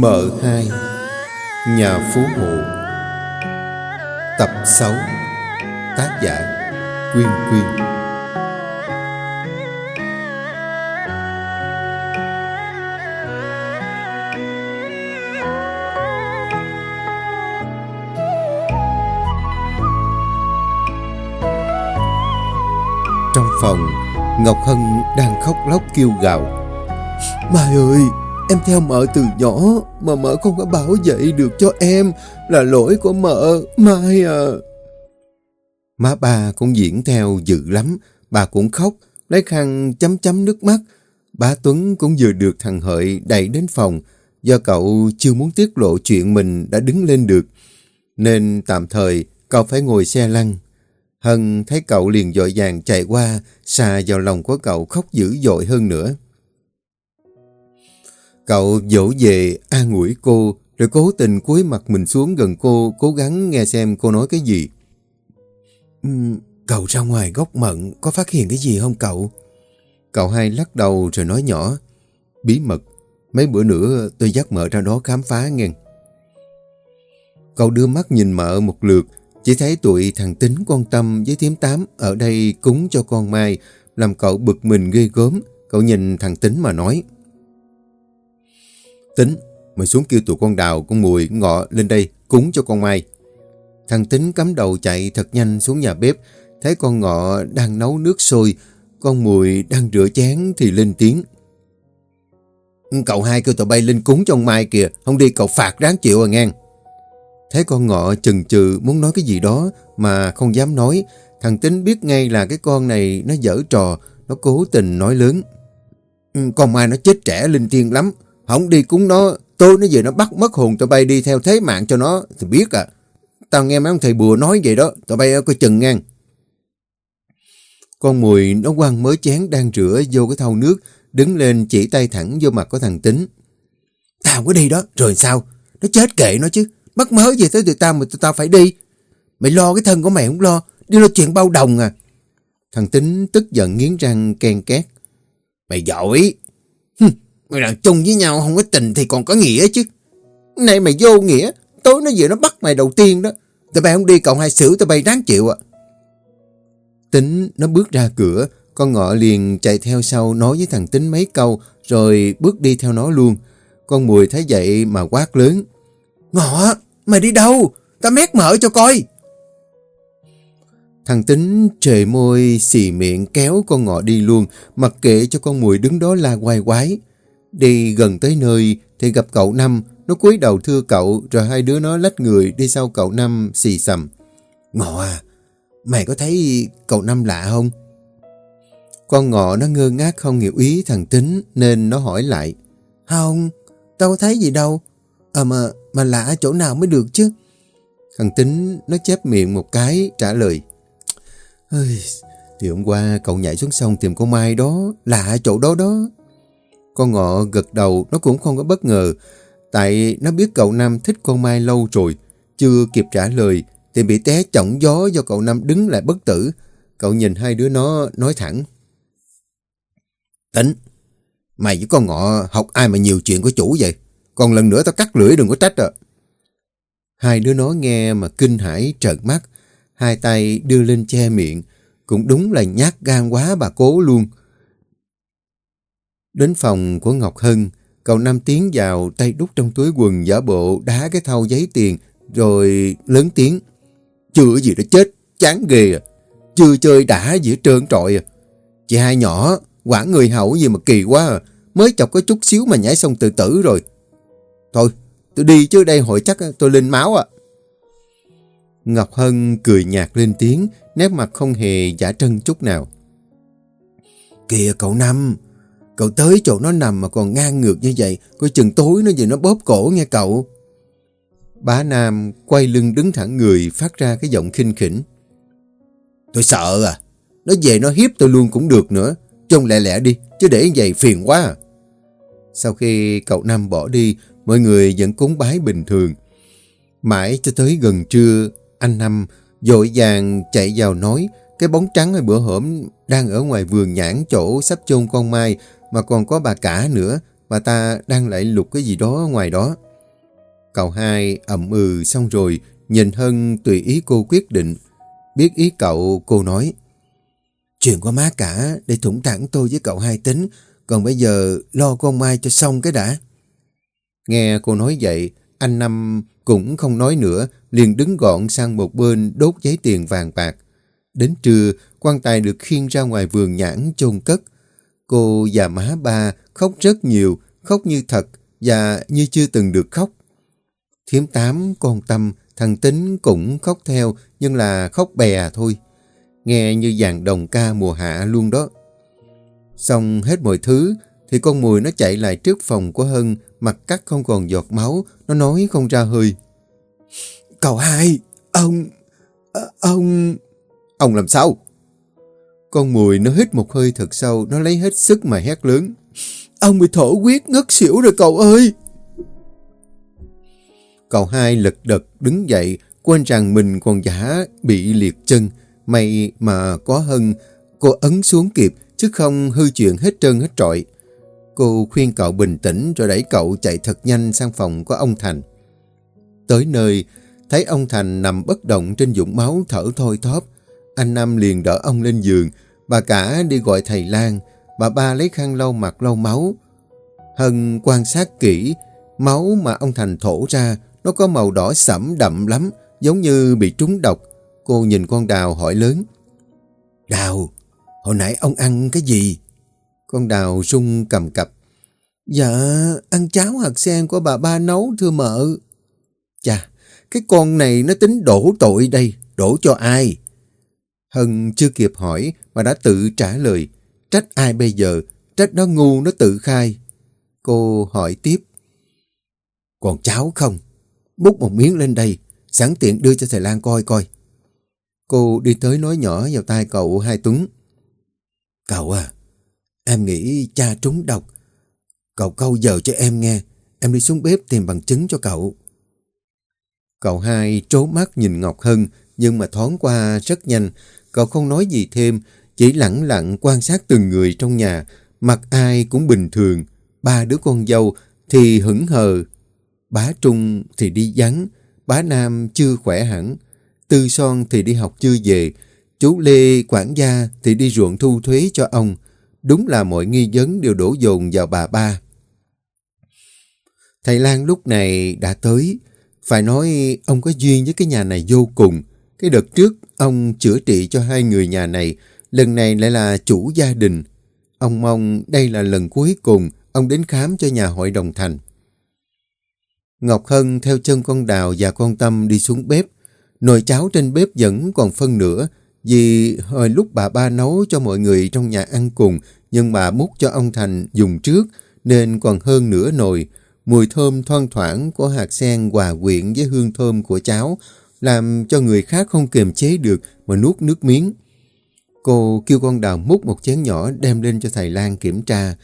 Mở 2 Nhà Phú Hộ. Tập 6 Tác giả Quyên Quyên. Trong phòng, Ngọc Hân đang khóc lóc kêu gào. Mai ơi Em theo mợ từ nhỏ Mà mợ không có bảo vệ được cho em Là lỗi của mợ. Mai à. Má bà cũng diễn theo dữ lắm. Bà cũng khóc Lấy khăn chấm chấm nước mắt. Bà Tuấn cũng vừa được thằng Hợi đẩy đến phòng Do cậu chưa muốn tiết lộ chuyện mình đã đứng lên được. Nên tạm thời cậu phải ngồi xe lăn. Hân thấy cậu liền dội vàng chạy qua, xà vào lòng của cậu khóc dữ dội hơn nữa. Cậu dỗ về an ủi cô, rồi cố tình cúi mặt mình xuống gần cô, cố gắng nghe xem cô nói cái gì. Uhm, cậu ra ngoài góc mận, có phát hiện cái gì không cậu? Cậu hai lắc đầu rồi nói nhỏ. Bí mật, mấy bữa nữa tôi dắt mợ ra đó khám phá nghe. Cậu đưa mắt nhìn mợ một lượt, chỉ thấy tụi thằng Tính quan tâm với thím tám ở đây cúng cho con Mai, làm cậu bực mình ghê gớm. Cậu nhìn thằng Tính mà nói. Tính, mày xuống kêu tụi con đào, con mùi, ngọ lên đây cúng cho con Mai. Thằng Tính cắm đầu chạy thật nhanh xuống nhà bếp, thấy con ngọ đang nấu nước sôi, con mùi đang rửa chén thì lên tiếng. Cậu hai kêu tụi bay lên cúng cho ông Mai kìa, không đi cậu phạt ráng chịu à ngang. Thấy con ngọ chừng chừ muốn nói cái gì đó mà không dám nói. Thằng Tính biết ngay là cái con này nó dở trò, nó cố tình nói lớn. Ừ, con Mai nó chết trẻ linh thiêng lắm. Không đi cúng nó, tôi nó về nó bắt mất hồn tụi bay đi theo thế mạng cho nó. Thì biết à. Tao nghe mấy ông thầy bùa nói vậy đó, tụi bay coi chừng ngang. Con mùi nó quăng mới chén đang rửa vô cái thau nước, đứng lên chỉ tay thẳng vô mặt của thằng Tính. Tao có đi đó, rồi sao? Nó chết kệ nó chứ. Mắc mớ gì tới tụi tao mà tụi tao phải đi. Mày lo cái thân của mày không lo. Đi lo chuyện bao đồng à. Thằng Tính tức giận nghiến răng ken két. Mày giỏi người đàn chung với nhau không có tình thì còn có nghĩa chứ. Này mày vô nghĩa. Tối nó về nó bắt mày đầu tiên đó. Tụi bay không đi cậu hai xử tụi bay đáng chịu ạ. Tính nó bước ra cửa. Con ngọ liền chạy theo sau nói với thằng Tính mấy câu rồi bước đi theo nó luôn. Con mùi thấy vậy mà quát lớn. Ngọ, mày đi đâu? Ta mét mở cho coi. Thằng Tính trề môi xì miệng kéo con ngọ đi luôn, mặc kệ cho con mùi đứng đó la quay quái. Đi gần tới nơi thì gặp cậu Năm, nó cúi đầu thưa cậu rồi hai đứa nó lách người đi sau cậu Năm xì xầm. Ngọ à, mày có thấy cậu Năm lạ không? Con ngọ nó ngơ ngác không hiểu ý thằng Tính nên nó hỏi lại. Không, tao có thấy gì đâu. À mà, mà lạ chỗ nào mới được chứ? Thằng Tính nó chép miệng một cái trả lời. Ơi, thì hôm qua cậu nhảy xuống sông tìm cô Mai đó, lạ chỗ đó đó. Con ngọ gật đầu nó cũng không có bất ngờ, tại nó biết cậu nam thích con Mai lâu rồi, chưa kịp trả lời thì bị té chỏng gió do cậu nam đứng lại bất tử. Cậu nhìn hai đứa nó nói thẳng. Tính, mày với con ngọ học ai mà nhiều chuyện của chủ vậy? Còn lần nữa tao cắt lưỡi đừng có trách à. Hai đứa nó nghe mà kinh hãi trợn mắt. Hai tay đưa lên che miệng. Cũng đúng là nhát gan quá bà cố luôn. Đến phòng của Ngọc Hân, cậu Nam tiến vào tay đút trong túi quần giả bộ đá cái thau giấy tiền rồi lớn tiếng. Chưa gì đã chết, chán ghê à. Chưa chơi đã gì hết trơn trọi à. Chị hai nhỏ, quả người hậu gì mà kỳ quá à. Mới chọc có chút xíu mà nhảy xong tự tử rồi. Thôi, tôi đi chứ đây hội chắc tôi lên máu à." Ngọc Hân cười nhạt lên tiếng, nét mặt không hề giả trân chút nào. Kìa cậu Năm, cậu tới chỗ nó nằm mà còn ngang ngược như vậy, coi chừng tối nó về nó bóp cổ nghe cậu. Bá Nam quay lưng đứng thẳng người phát ra cái giọng khinh khỉnh. Tôi sợ à, nó về nó hiếp tôi luôn cũng được nữa, trông lẹ lẹ đi, chứ để vậy phiền quá à. Sau khi cậu Nam bỏ đi, mọi người vẫn cúng bái bình thường. Mãi cho tới gần trưa, anh Năm dội vàng chạy vào nói cái bóng trắng ở bữa hổm đang ở ngoài vườn nhãn chỗ sắp chôn con Mai mà còn có bà cả nữa bà ta đang lại lục cái gì đó ngoài đó. Cậu hai ậm ừ xong rồi, nhìn Hân tùy ý cô quyết định. Biết ý cậu, cô nói. Chuyện của má cả để thủng thẳng tôi với cậu hai tính, còn bây giờ lo con Mai cho xong cái đã. Nghe cô nói vậy, anh Năm cũng không nói nữa, liền đứng gọn sang một bên đốt giấy tiền vàng bạc. Đến trưa, quan tài được khiêng ra ngoài vườn nhãn chôn cất. Cô và má ba khóc rất nhiều, khóc như thật và như chưa từng được khóc. Thiếm tám, con Tâm, thằng Tính cũng khóc theo nhưng là khóc bè thôi. Nghe như dàn đồng ca mùa hạ luôn đó. Xong hết mọi thứ thì con mùi nó chạy lại trước phòng của Hân mặt cắt không còn giọt máu nó nói không ra hơi. Cậu hai, ông... Ờ, ông... Ông làm sao? Con mùi nó hít một hơi thật sâu, nó lấy hết sức mà hét lớn. Ông bị thổ quyết ngất xỉu rồi cậu ơi! Cậu hai lật đật đứng dậy, quên rằng mình còn giả bị liệt chân. May mà có hân, cô ấn xuống kịp, chứ không hư chuyện hết trơn hết trọi. Cô khuyên cậu bình tĩnh rồi đẩy cậu chạy thật nhanh sang phòng của ông Thành. Tới nơi, thấy ông Thành nằm bất động trên dũng máu thở thôi thóp. Anh Nam liền đỡ ông lên giường, bà cả đi gọi thầy Lan, bà ba lấy khăn lau mặt lau máu. Hân quan sát kỹ, máu mà ông Thành thổ ra, nó có màu đỏ sẫm đậm lắm, giống như bị trúng độc. Cô nhìn con Đào hỏi lớn. Đào, hồi nãy ông ăn cái gì? Con Đào rung cầm cập. Dạ, ăn cháo hạt sen của bà ba nấu thưa mợ. Chà, cái con này nó tính đổ tội đây, đổ cho ai? Hân chưa kịp hỏi mà đã tự trả lời. Trách ai bây giờ? Trách nó ngu nó tự khai. Cô hỏi tiếp. Còn cháu không? Bút một miếng lên đây, sẵn tiện đưa cho thầy Lan coi coi. Cô đi tới nói nhỏ vào tai cậu hai Tuấn. Cậu à, em nghĩ cha trúng độc. Cậu câu giờ cho em nghe, em đi xuống bếp tìm bằng chứng cho cậu. Cậu hai trố mắt nhìn Ngọc Hân, nhưng mà thoáng qua rất nhanh. Cậu không nói gì thêm, chỉ lặng lặng quan sát từng người trong nhà. Mặt ai cũng bình thường. Ba đứa con dâu thì hững hờ. Bá Trung thì đi vắng. Bá Nam chưa khỏe hẳn. Tư Son thì đi học chưa về. Chú Lê quản gia thì đi ruộng thu thuế cho ông. Đúng là mọi nghi vấn đều đổ dồn vào bà ba. Thầy Lan lúc này đã tới. Phải nói ông có duyên với cái nhà này vô cùng. Cái đợt trước ông chữa trị cho hai người nhà này, lần này lại là chủ gia đình. Ông mong đây là lần cuối cùng ông đến khám cho nhà hội đồng thành. Ngọc Hân theo chân con Đào và con Tâm đi xuống bếp. Nồi cháo trên bếp vẫn còn phân nửa vì hồi lúc bà ba nấu cho mọi người trong nhà ăn cùng nhưng bà múc cho ông Thành dùng trước nên còn hơn nửa nồi. Mùi thơm thoang thoảng của hạt sen hòa quyện với hương thơm của cháo làm cho người khác không kiềm chế được mà nuốt nước miếng. Cô kêu con đào múc một chén nhỏ đem lên cho thầy Lan kiểm tra.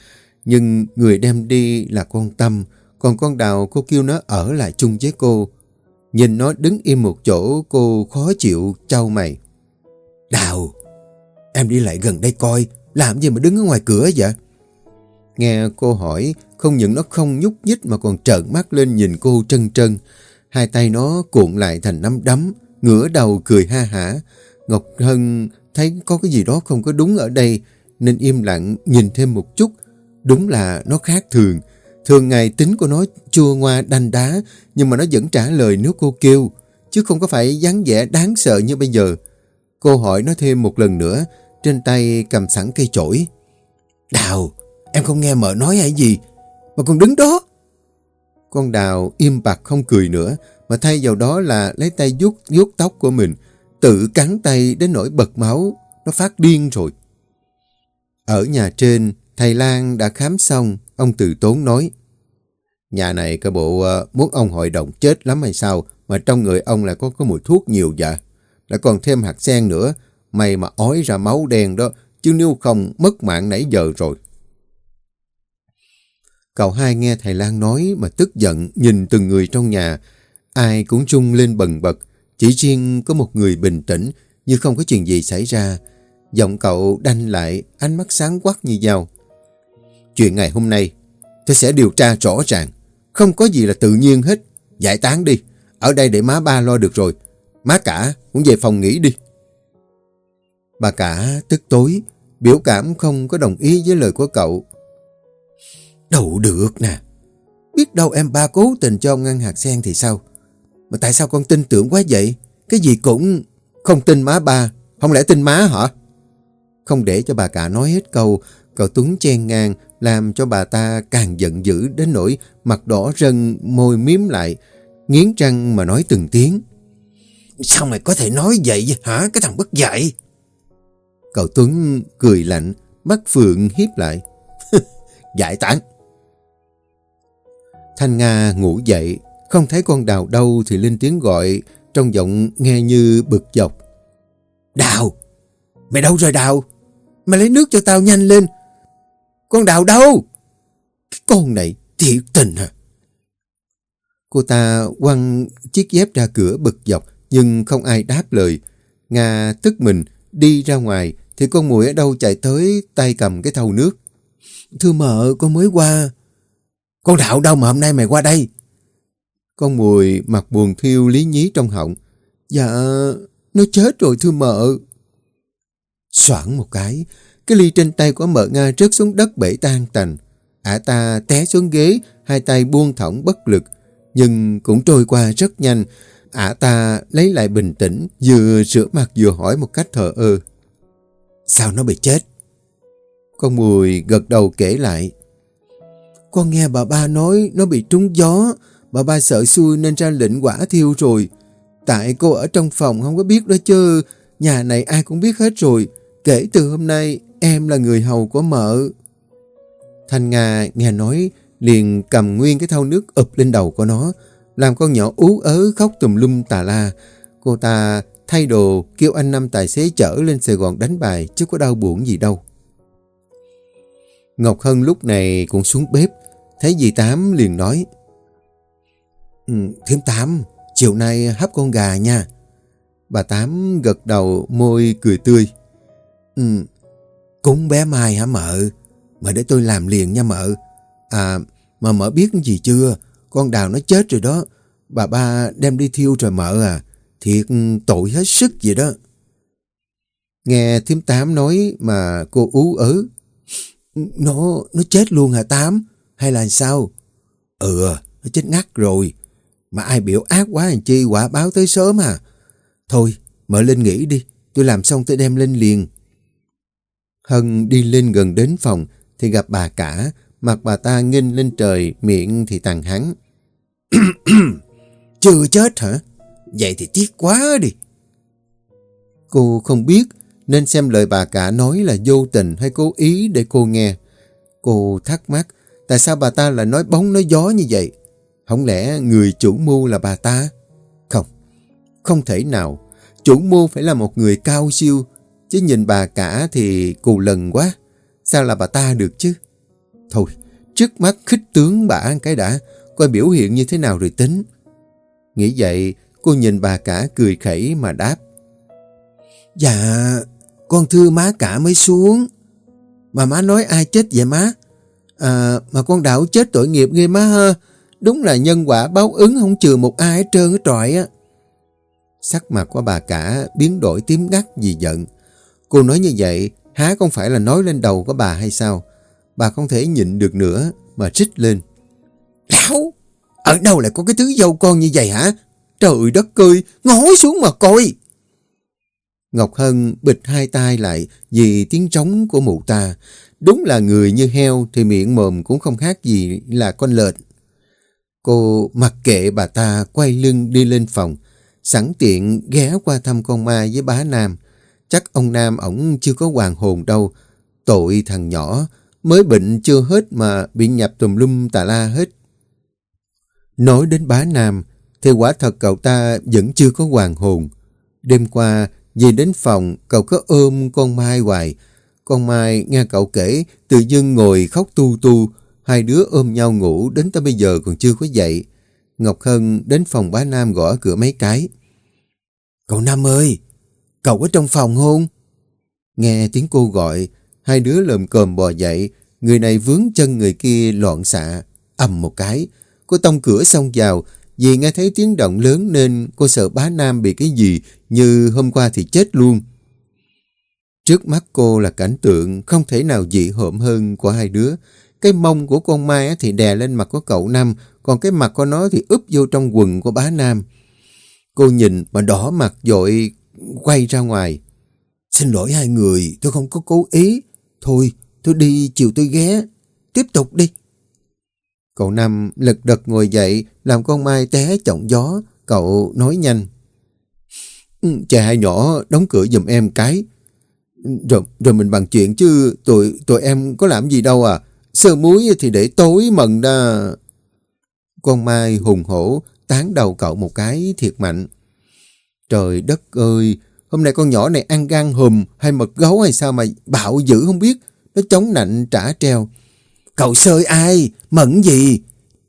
Nhưng người đem đi là con Tâm, còn con đào cô kêu nó ở lại chung với cô. Nhìn nó đứng im một chỗ cô khó chịu trao mày. Đào, em đi lại gần đây coi, làm gì mà đứng ở ngoài cửa vậy? Nghe cô hỏi, không những nó không nhúc nhích mà còn trợn mắt lên nhìn cô trân trân. Hai tay nó cuộn lại thành nắm đấm, ngửa đầu cười ha hả. Ngọc Hân thấy có cái gì đó không có đúng ở đây, nên im lặng nhìn thêm một chút. Đúng là nó khác thường. Thường ngày tính của nó chua ngoa đanh đá, nhưng mà nó vẫn trả lời nếu cô kêu, chứ không có phải dáng vẻ đáng sợ như bây giờ. Cô hỏi nó thêm một lần nữa, trên tay cầm sẵn cây chổi. Đào, em không nghe mợ nói hay gì, mà còn đứng đó. Con đào im bặt không cười nữa, mà thay vào đó là lấy tay vuốt vuốt tóc của mình, tự cắn tay đến nỗi bật máu, nó phát điên rồi. Ở nhà trên, thầy Lan đã khám xong, ông từ tốn nói. Nhà này cơ bộ ờ, muốn ông hội đồng chết lắm hay sao, mà trong người ông lại có có mùi thuốc nhiều vậy. Lại còn thêm hạt sen nữa, mày mà ói ra máu đen đó, chứ nếu không mất mạng nãy giờ rồi. Cậu hai nghe thầy Lan nói mà tức giận nhìn từng người trong nhà. Ai cũng trung lên bần bật. Chỉ riêng có một người bình tĩnh như không có chuyện gì xảy ra. Giọng cậu đanh lại, ánh mắt sáng quắc như dao. Chuyện ngày hôm nay, Tôi sẽ điều tra rõ ràng. Không có gì là tự nhiên hết. Giải tán đi. Ở đây để má ba lo được rồi. Má cả cũng về phòng nghỉ đi. Bà cả tức tối, biểu cảm không có đồng ý với lời của cậu. Đâu được nè. Biết đâu em ba cố tình cho ông ngăn hạt sen thì sao? Mà tại sao con tin tưởng quá vậy? Cái gì cũng không tin má ba. Không lẽ tin má hả? Không để cho bà cả nói hết câu, cậu Tuấn chen ngang, làm cho bà ta càng giận dữ đến nỗi mặt đỏ rân, môi miếm lại, nghiến răng mà nói từng tiếng. Sao mày có thể nói vậy hả, cái thằng bất dạy? Cậu Tuấn cười lạnh, mắt Phượng hiếp lại. Giải tán. Thanh Nga ngủ dậy, không thấy con đào đâu thì lên tiếng gọi, trong giọng nghe như bực dọc. Đào! Mày đâu rồi đào? Mày lấy nước cho tao nhanh lên. Con đào đâu? Cái con này thiệt tình hả? Cô ta quăng chiếc dép ra cửa bực dọc nhưng không ai đáp lời. Nga tức mình đi ra ngoài thì con mùi ở đâu chạy tới tay cầm cái thau nước. Thưa mợ con mới qua. Con đạo đâu mà hôm nay mày qua đây? Con mùi mặt buồn thiêu lý nhí trong họng. Dạ, nó chết rồi thưa mợ. Soảng một cái, cái ly trên tay của mợ Nga rớt xuống đất bể tan tành. Ả ta té xuống ghế, hai tay buông thõng bất lực. Nhưng cũng trôi qua rất nhanh. Ả ta lấy lại bình tĩnh, vừa rửa mặt vừa hỏi một cách thờ ơ. Sao nó bị chết? Con Mùi gật đầu kể lại. Con nghe bà ba nói nó bị trúng gió. Bà ba sợ xui nên ra lệnh quả thiêu rồi. Tại cô ở trong phòng không có biết đó chứ. Nhà này ai cũng biết hết rồi. Kể từ hôm nay, em là người hầu của mợ. Thanh Nga nghe nói, liền cầm nguyên cái thau nước ụp lên đầu của nó. Làm con nhỏ ú ớ khóc tùm lum tà la. Cô ta thay đồ, kêu anh năm tài xế chở lên Sài Gòn đánh bài chứ có đau buồn gì đâu. Ngọc Hân lúc này cũng xuống bếp thấy dì Tám liền nói ừ, thêm Thiếm Tám chiều nay hấp con gà nha. Bà Tám gật đầu môi cười tươi. Ừ, cúng bé Mai hả mợ? Mà để tôi làm liền nha mợ. À, mà mợ biết gì chưa? Con đào nó chết rồi đó. Bà ba đem đi thiêu rồi mợ à. Thiệt tội hết sức vậy đó. Nghe thêm Tám nói mà cô ú ớ. Nó, nó chết luôn hả Tám? Hay là sao? Ừ, nó chết ngắt rồi. Mà ai biểu ác quá làm chi quả báo tới sớm à. Thôi, mở lên nghỉ đi. Tôi làm xong tôi đem lên liền. Hân đi lên gần đến phòng thì gặp bà cả. Mặt bà ta nghênh lên trời, miệng thì tàn hắn. Chưa chết hả? Vậy thì tiếc quá đi. Cô không biết nên xem lời bà cả nói là vô tình hay cố ý để cô nghe. Cô thắc mắc tại sao bà ta lại nói bóng nói gió như vậy? Không lẽ người chủ mưu là bà ta? Không, không thể nào. Chủ mưu phải là một người cao siêu, chứ nhìn bà cả thì cù lần quá. Sao là bà ta được chứ? Thôi, trước mắt khích tướng bà cái đã, coi biểu hiện như thế nào rồi tính. Nghĩ vậy, cô nhìn bà cả cười khẩy mà đáp. Dạ, con thưa má cả mới xuống. Mà má nói ai chết vậy má? À, mà con đảo chết tội nghiệp ghê má ha. Đúng là nhân quả báo ứng không trừ một ai hết trơn ở trọi á. Sắc mặt của bà cả biến đổi tím ngắt vì giận. Cô nói như vậy, há không phải là nói lên đầu của bà hay sao? Bà không thể nhịn được nữa mà trích lên. Lão, ở đâu lại có cái thứ dâu con như vậy hả? Trời đất ơi, ngói xuống mà coi. Ngọc Hân bịch hai tay lại vì tiếng trống của mụ ta. Đúng là người như heo thì miệng mồm cũng không khác gì là con lợn. Cô mặc kệ bà ta quay lưng đi lên phòng, sẵn tiện ghé qua thăm con ma với bá Nam. Chắc ông Nam ổng chưa có hoàng hồn đâu. Tội thằng nhỏ, mới bệnh chưa hết mà bị nhập tùm lum tà la hết. Nói đến bá Nam, thì quả thật cậu ta vẫn chưa có hoàng hồn. Đêm qua, về đến phòng, cậu có ôm con Mai hoài. Con Mai nghe cậu kể, tự dưng ngồi khóc tu tu. Hai đứa ôm nhau ngủ đến tới bây giờ còn chưa có dậy. Ngọc Hân đến phòng bá Nam gõ cửa mấy cái. Cậu Nam ơi, cậu ở trong phòng không? Nghe tiếng cô gọi, hai đứa lồm cồm bò dậy, Người này vướng chân người kia loạn xạ, ầm một cái. Cô tông cửa xông vào, vì nghe thấy tiếng động lớn nên cô sợ bá Nam bị cái gì như hôm qua thì chết luôn. Trước mắt cô là cảnh tượng không thể nào dị hợm hơn của hai đứa. Cái mông của con Mai thì đè lên mặt của cậu Nam còn cái mặt của nó thì úp vô trong quần của bá Nam. Cô nhìn mà đỏ mặt dội quay ra ngoài. Xin lỗi hai người, tôi không có cố ý. Thôi, tôi đi chiều tôi ghé. Tiếp tục đi. Cậu Nam lật đật ngồi dậy, làm con Mai té trọng gió. Cậu nói nhanh. Ừ, trẻ hai nhỏ đóng cửa giùm em cái. Rồi, rồi mình bằng chuyện chứ tụi, tụi em có làm gì đâu à. Sơ muối thì để tối mần đó. Con Mai hùng hổ tán đầu cậu một cái thiệt mạnh. Trời đất ơi, hôm nay con nhỏ này ăn gan hùm hay mật gấu hay sao mà bạo dữ không biết. Nó chống nạnh trả treo. Cậu sơi ai? Mận gì?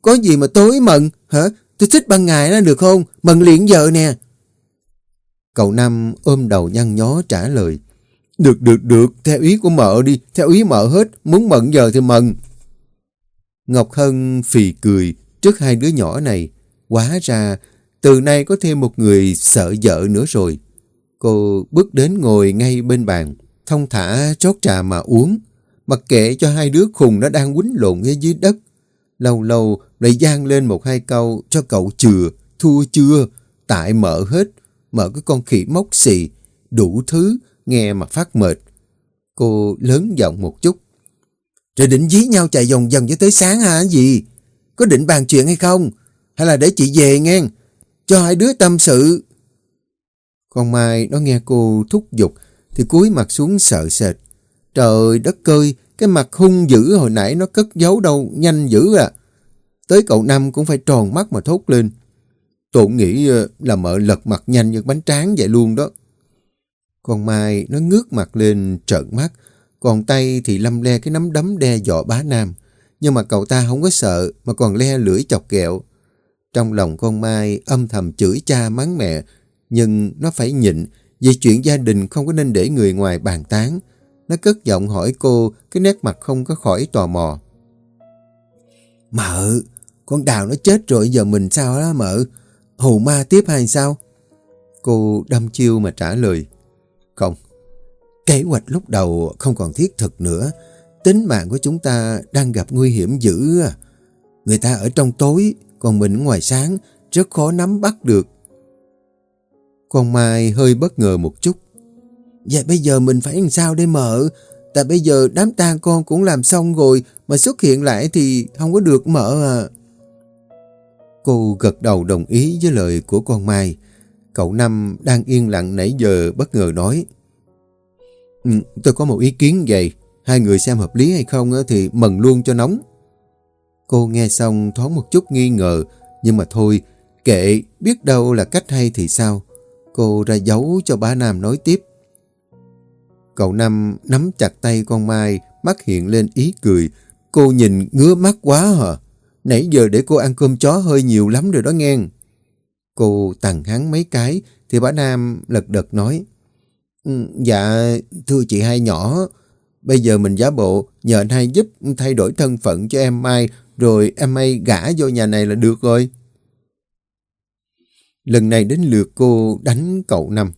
Có gì mà tối mận? Hả? Tôi thích ban ngày đó được không? Mận liền giờ nè. Cậu Năm ôm đầu nhăn nhó trả lời. Được, được, được, theo ý của mợ đi, theo ý mợ hết, muốn mận giờ thì mận. Ngọc Hân phì cười trước hai đứa nhỏ này. Quá ra, từ nay có thêm một người sợ vợ nữa rồi. Cô bước đến ngồi ngay bên bàn, thông thả chót trà mà uống, mặc kệ cho hai đứa khùng nó đang quýnh lộn ở dưới đất. Lâu lâu lại gian lên một hai câu cho cậu chừa, thua chưa, tại mợ hết, mợ cái con khỉ móc xì, đủ thứ, nghe mà phát mệt. Cô lớn giọng một chút. Rồi định dí nhau chạy vòng vòng cho tới sáng hả gì? Có định bàn chuyện hay không? Hay là để chị về nghe? Cho hai đứa tâm sự. Con Mai nó nghe cô thúc giục thì cúi mặt xuống sợ sệt. Trời đất cơi, cái mặt hung dữ hồi nãy nó cất giấu đâu nhanh dữ à. Tới cậu Năm cũng phải tròn mắt mà thốt lên. Tôi nghĩ ờ, là mợ lật mặt nhanh như bánh tráng vậy luôn đó. Con Mai nó ngước mặt lên trợn mắt, còn tay thì lâm le cái nắm đấm đe dọa bá Nam. Nhưng mà cậu ta không có sợ mà còn le lưỡi chọc kẹo. Trong lòng con Mai âm thầm chửi cha mắng mẹ, nhưng nó phải nhịn vì chuyện gia đình không có nên để người ngoài bàn tán. Nó cất giọng hỏi cô cái nét mặt không có khỏi tò mò. Mợ, con đào nó chết rồi giờ mình sao đó mợ? Hù ma tiếp hay sao? Cô đâm chiêu mà trả lời. Kế hoạch lúc đầu không còn thiết thực nữa. Tính mạng của chúng ta đang gặp nguy hiểm dữ. À. Người ta ở trong tối, còn mình ngoài sáng, rất khó nắm bắt được. Con Mai hơi bất ngờ một chút. Vậy bây giờ mình phải làm sao để mở? Tại bây giờ đám tang con cũng làm xong rồi, mà xuất hiện lại thì không có được mở. à. Cô gật đầu đồng ý với lời của con Mai. Cậu Năm đang yên lặng nãy giờ bất ngờ nói. Ừ, tôi có một ý kiến vậy. Hai người xem hợp lý hay không thì mần luôn cho nóng. Cô nghe xong thoáng một chút nghi ngờ. Nhưng mà thôi, kệ, biết đâu là cách hay thì sao. Cô ra giấu cho bá Nam nói tiếp. Cậu Năm nắm chặt tay con Mai, mắt hiện lên ý cười. Cô nhìn ngứa mắt quá hả? Nãy giờ để cô ăn cơm chó hơi nhiều lắm rồi đó nghe. Cô tặng hắn mấy cái, thì bá Nam lật đật nói. Ừ, dạ, thưa chị hai nhỏ, bây giờ mình giả bộ nhờ anh hai giúp thay đổi thân phận cho em Mai, rồi em Mai gả vô nhà này là được rồi. Lần này đến lượt cô đánh cậu Năm.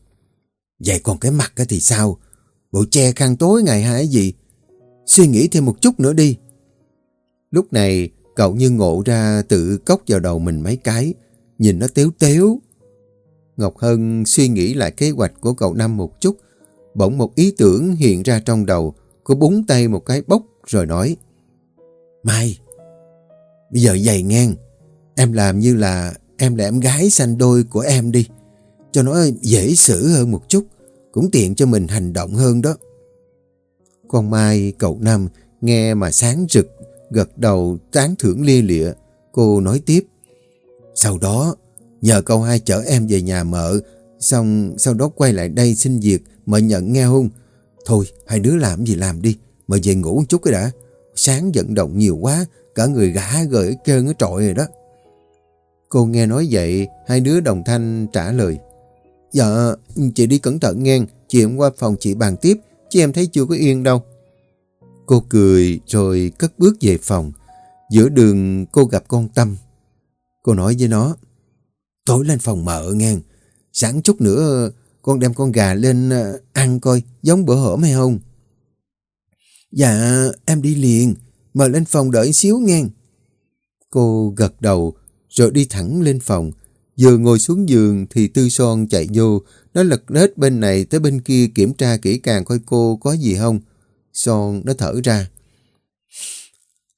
Vậy còn cái mặt thì sao? Bộ che khăn tối ngày hay gì? Suy nghĩ thêm một chút nữa đi. Lúc này, cậu như ngộ ra tự cốc vào đầu mình mấy cái, nhìn nó tiếu tiếu Ngọc Hân suy nghĩ lại kế hoạch của cậu Năm một chút, bỗng một ý tưởng hiện ra trong đầu, cô búng tay một cái bốc rồi nói Mai, bây giờ dày ngang, em làm như là em là em gái sanh đôi của em đi, cho nó dễ xử hơn một chút, cũng tiện cho mình hành động hơn đó. Con Mai, cậu Năm, nghe mà sáng rực, gật đầu tán thưởng lia lịa. Cô nói tiếp. Sau đó, nhờ cậu hai chở em về nhà mợ, xong sau đó quay lại đây xin việc, mợ nhận nghe không? Thôi, hai đứa làm gì làm đi, mợ về ngủ một chút cái đã. Sáng vận động nhiều quá, cả người gã gợi ở trơn ở trội rồi đó. Cô nghe nói vậy, hai đứa đồng thanh trả lời. Dạ, chị đi cẩn thận nghe, chị em qua phòng chị bàn tiếp, chứ em thấy chưa có yên đâu. Cô cười rồi cất bước về phòng. Giữa đường cô gặp con Tâm. Cô nói với nó. Tối lên phòng mở nghe, Sẵn chút nữa con đem con gà lên ờ, ăn coi giống bữa hổm hay không. Dạ em đi liền. Mời lên phòng đợi xíu nghe. Cô gật đầu rồi đi thẳng lên phòng. Vừa ngồi xuống giường thì Tư Son chạy vô. Nó lật hết bên này tới bên kia kiểm tra kỹ càng coi cô có gì không. Son nó thở ra.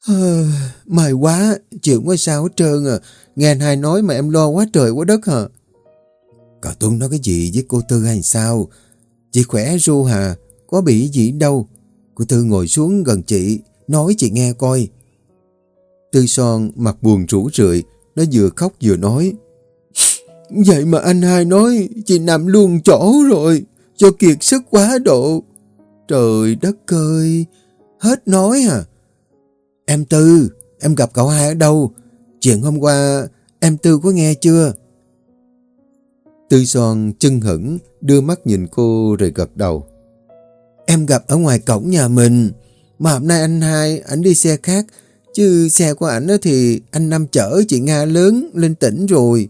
Ờ, Mày quá, chuyện quá sao hết trơn à. Nghe anh hai nói mà em lo quá trời quá đất hả? Cậu Tuấn nói cái gì với cô Tư hay sao? Chị khỏe ru hà, có bị gì đâu. Cô Tư ngồi xuống gần chị, nói chị nghe coi. Tư Son mặt buồn rủ rượi, nó vừa khóc vừa nói. Vậy mà anh hai nói chị nằm luôn chỗ rồi, cho kiệt sức quá độ. Trời đất ơi, hết nói à. Em Tư, em gặp cậu hai ở đâu? Chuyện hôm qua em Tư có nghe chưa? Tư Son chân hững đưa mắt nhìn cô rồi gật đầu. Em gặp ở ngoài cổng nhà mình, mà hôm nay anh hai, ảnh đi xe khác, chứ xe của ảnh thì anh Năm chở chị Nga lớn lên tỉnh rồi.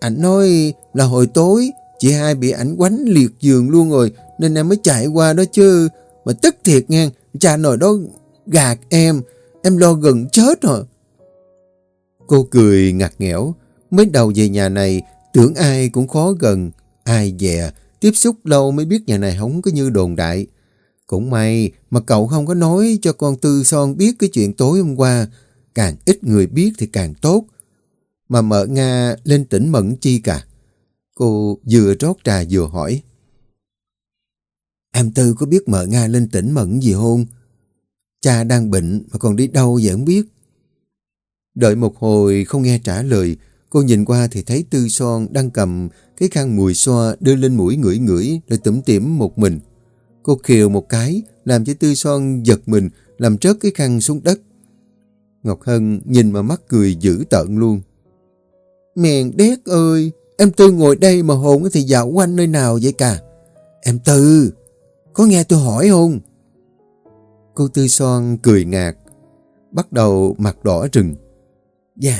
Ảnh nói là hồi tối chị hai bị ảnh quánh liệt giường luôn rồi nên em mới chạy qua đó chứ. Mà tức thiệt nghe, cha nội đó gạt em, em lo gần chết hả? Cô cười ngặt nghẽo, mới đầu về nhà này tưởng ai cũng khó gần, ai dè, tiếp xúc lâu mới biết nhà này không có như đồn đại. Cũng may mà cậu không có nói cho con Tư Son biết cái chuyện tối hôm qua, càng ít người biết thì càng tốt. Mà Mở Nga lên tỉnh mẫn chi cả. Cô vừa rót trà vừa hỏi. Em Tư có biết Mở Nga lên tỉnh mẫn gì không? Cha đang bệnh mà còn đi đâu vậy không biết. Đợi một hồi không nghe trả lời, cô nhìn qua thì thấy Tư Son đang cầm cái khăn mùi xoa đưa lên mũi ngửi ngửi rồi tủm tỉm một mình. Cô kiều một cái, làm cho Tư Son giật mình, làm trớt cái khăn xuống đất. Ngọc Hân nhìn mà mắt cười dữ tợn luôn. Mèn đét ơi, em Tư ngồi đây mà hồn thì dạo quanh nơi nào vậy cả? Em Tư, có nghe tôi hỏi không? Cô Tư Son cười ngạc, bắt đầu mặt đỏ rừng. Dạ,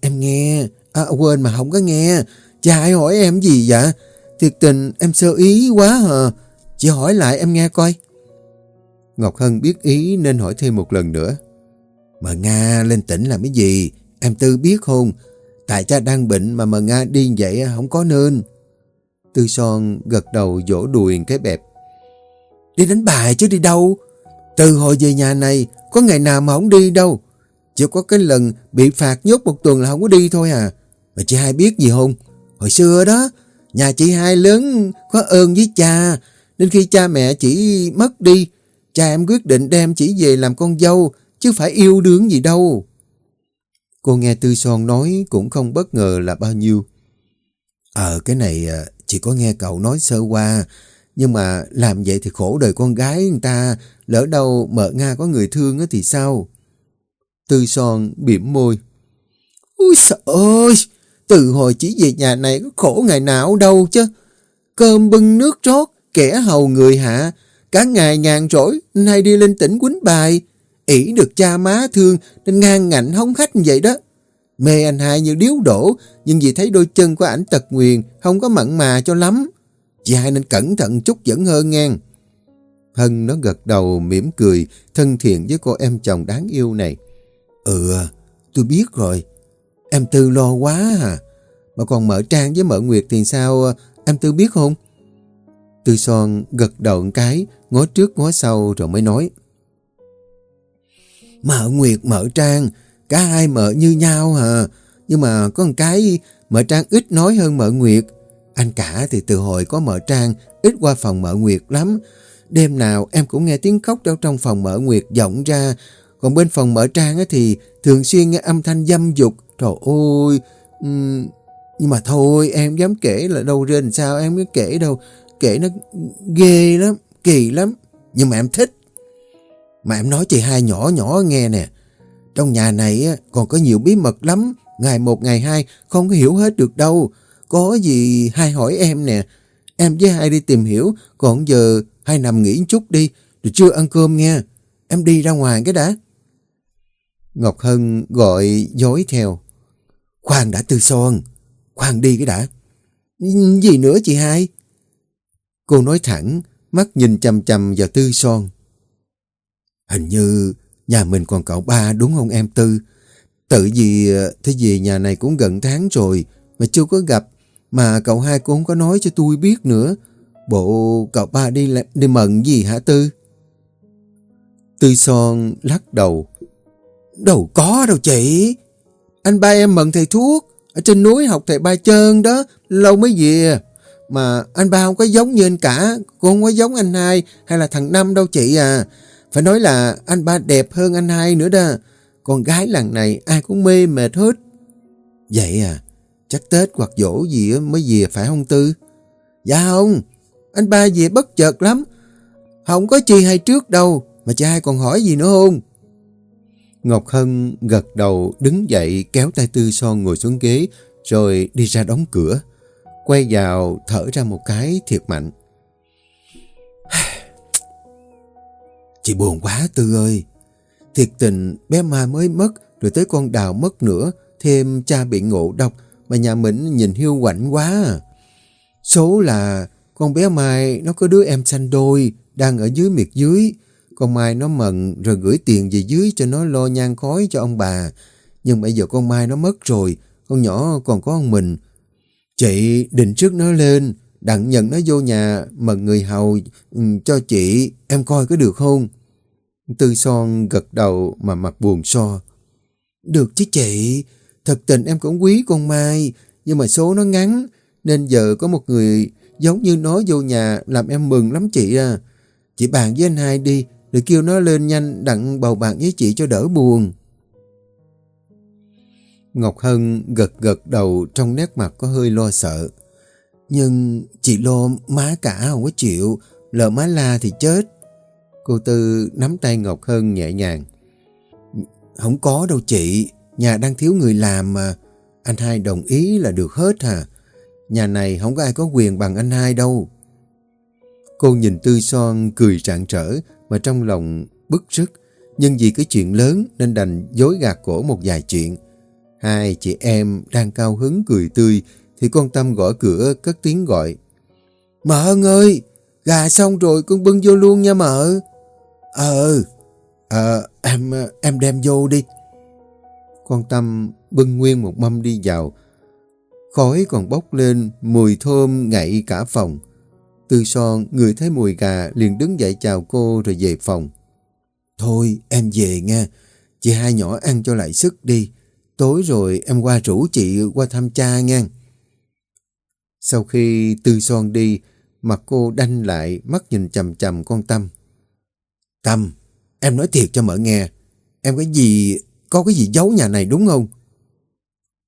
em nghe. À, quên mà không có nghe. Cha ai hỏi em gì vậy? Thiệt tình em sơ ý quá hả? Chị hỏi lại em nghe coi. Ngọc Hân biết ý nên hỏi thêm một lần nữa. Mà Nga lên tỉnh làm cái gì? Em Tư biết không? Tại cha đang bệnh mà mà Nga đi vậy không có nên. Tư Son gật đầu vỗ đùi cái bẹp. Đi đánh bài chứ đi đâu? Từ hồi về nhà này, có ngày nào mà không đi đâu. Chỉ có cái lần bị phạt nhốt một tuần là không có đi thôi à. Mà chị hai biết gì không? Hồi xưa đó, nhà chị hai lớn có ơn với cha. Nên khi cha mẹ chỉ mất đi, cha em quyết định đem chỉ về làm con dâu, chứ phải yêu đương gì đâu. Cô nghe Tư Son nói cũng không bất ngờ là bao nhiêu. Ờ, cái này à, chị chỉ có nghe cậu nói sơ qua, nhưng mà làm vậy thì khổ đời con gái người ta, lỡ đâu mợ Nga có người thương thì sao? Tư Son bỉm môi. Ôi sợ ơi, từ hồi chỉ về nhà này có khổ ngày nào đâu chứ. Cơm bưng nước rót, kẻ hầu người hạ, cả ngày nhàn rỗi nay đi lên tỉnh quýnh bài. ỷ được cha má thương nên ngang ngạnh hống khách vậy đó. Mê anh hai như điếu đổ, nhưng vì thấy đôi chân của ảnh tật nguyền không có mặn mà cho lắm. Chị hai nên cẩn thận chút vẫn hơn ngang. Hân nó gật đầu mỉm cười, thân thiện với cô em chồng đáng yêu này. Ừ, tôi biết rồi. Em Tư lo quá à. Mà còn mở trang với mở Nguyệt thì sao em Tư biết không? Tư Son gật đầu một cái, ngó trước ngó sau rồi mới nói. Mở Nguyệt mở trang, cả hai mở như nhau hả? Nhưng mà có một cái mở trang ít nói hơn mở Nguyệt. Anh cả thì từ hồi có mở trang, ít qua phòng mở Nguyệt lắm. Đêm nào em cũng nghe tiếng khóc đâu trong phòng mở Nguyệt vọng ra, còn bên phòng mở trang thì thường xuyên nghe âm thanh dâm dục. Trời ơi! Um, nhưng mà thôi, em dám kể là đâu rên sao, em mới kể đâu. Kể nó ghê lắm, kỳ lắm. Nhưng mà em thích. Mà em nói chị hai nhỏ nhỏ nghe nè. Trong nhà này còn có nhiều bí mật lắm. Ngày một, ngày hai, không có hiểu hết được đâu. Có gì hai hỏi em nè. Em với hai đi tìm hiểu. Còn giờ hai nằm nghỉ chút đi. Rồi chưa ăn cơm nghe. em đi ra ngoài cái đã. Ngọc Hân gọi dối theo. Khoan đã Tư Son, khoan đi cái đã. Gì nữa chị hai? Cô nói thẳng, mắt nhìn chầm chầm vào Tư Son. Hình như nhà mình còn cậu ba đúng không em Tư? Tự vì ờ, thế gì nhà này cũng gần tháng rồi mà chưa có gặp mà cậu hai cũng không có nói cho tôi biết nữa. Bộ, cậu ba đi đi mận gì hả Tư? Tư Son lắc đầu. Đâu có đâu chị. Anh ba em mận thầy thuốc. Ở trên núi học thầy ba chân đó. Lâu mới về. Mà anh ba không có giống như anh cả. Cũng không có giống anh hai hay là thằng Năm đâu chị à. Phải nói là anh ba đẹp hơn anh hai nữa đó. Con gái làng này ai cũng mê mệt hết. Vậy à. Chắc Tết hoặc dỗ gì mới về phải không Tư? Dạ không. Anh ba về bất chợt lắm. Không có chi hay trước đâu. Mà cha còn hỏi gì nữa không? Ngọc Hân gật đầu, đứng dậy, kéo tay Tư Son ngồi xuống ghế, rồi đi ra đóng cửa. Quay vào, thở ra một cái, thiệt mạnh. Chị buồn quá Tư ơi. Thiệt tình, bé Mai mới mất, rồi tới con Đào mất nữa. Thêm cha bị ngộ độc mà nhà mình nhìn hiu quạnh quá. Số là con bé Mai nó có đứa em sanh đôi đang ở dưới miệt dưới. Con Mai nó mận rồi gửi tiền về dưới cho nó lo nhang khói cho ông bà. Nhưng bây giờ con Mai nó mất rồi, con nhỏ còn có ông mình. Chị định trước nó lên, đặng nhận nó vô nhà mận người hầu ừ, cho chị, em coi có được không? Tư son gật đầu mà mặt buồn so. Được chứ chị, thật tình em cũng quý con Mai, nhưng mà số nó ngắn, nên giờ có một người giống như nó vô nhà làm em mừng lắm chị à. Chị bàn với anh hai đi, rồi kêu nó lên nhanh đặng bầu bạn với chị cho đỡ buồn. Ngọc Hân gật gật đầu trong nét mặt có hơi lo sợ. Nhưng chị lo má cả không có chịu, lỡ má la thì chết. Cô Tư nắm tay Ngọc Hân nhẹ nhàng. Không có đâu chị, nhà đang thiếu người làm mà. Anh hai đồng ý là được hết hả? Nhà này không có ai có quyền bằng anh hai đâu. Cô nhìn Tư Son cười trạng trở mà trong lòng bức rứt. Nhưng vì cái chuyện lớn nên đành dối gạt cổ một vài chuyện. Hai chị em đang cao hứng cười tươi thì con Tâm gõ cửa cất tiếng gọi. Mợ ơn ơi, gà xong rồi con bưng vô luôn nha mợ. Ờ, ờ, em, em đem vô đi. Con Tâm bưng nguyên một mâm đi vào. Khói còn bốc lên, mùi thơm ngậy cả phòng. Tư son người thấy mùi gà liền đứng dậy chào cô rồi về phòng. Thôi em về nghe chị hai nhỏ ăn cho lại sức đi. Tối rồi em qua rủ chị qua thăm cha nghe. Sau khi Tư son đi, mặt cô đanh lại mắt nhìn chầm chầm con Tâm. Tâm, em nói thiệt cho mở nghe. Em có gì, có cái gì giấu nhà này đúng không?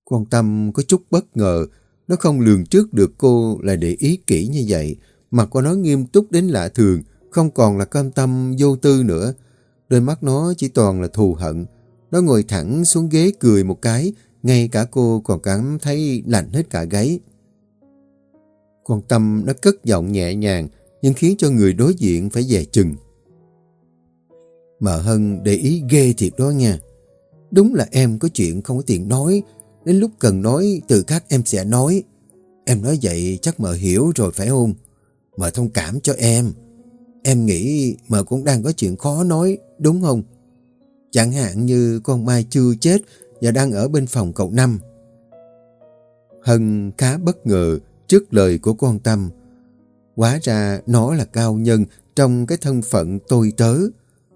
Quan Tâm có chút bất ngờ, nó không lường trước được cô lại để ý kỹ như vậy. mà cô nó nghiêm túc đến lạ thường, không còn là cam tâm vô tư nữa. Đôi mắt nó chỉ toàn là thù hận. Nó ngồi thẳng xuống ghế cười một cái, ngay cả cô còn cảm thấy lạnh hết cả gáy. Quan Tâm nó cất giọng nhẹ nhàng, nhưng khiến cho người đối diện phải dè chừng. Mợ Hân để ý ghê thiệt đó nha. Đúng là em có chuyện không có tiền nói, đến lúc cần nói từ khác em sẽ nói. Em nói vậy chắc mợ hiểu rồi phải không? Mợ thông cảm cho em. Em nghĩ mợ cũng đang có chuyện khó nói, đúng không? Chẳng hạn như con Mai chưa chết và đang ở bên phòng cậu Năm. Hân khá bất ngờ trước lời của con Tâm. Quá ra nó là cao nhân trong cái thân phận tôi tớ.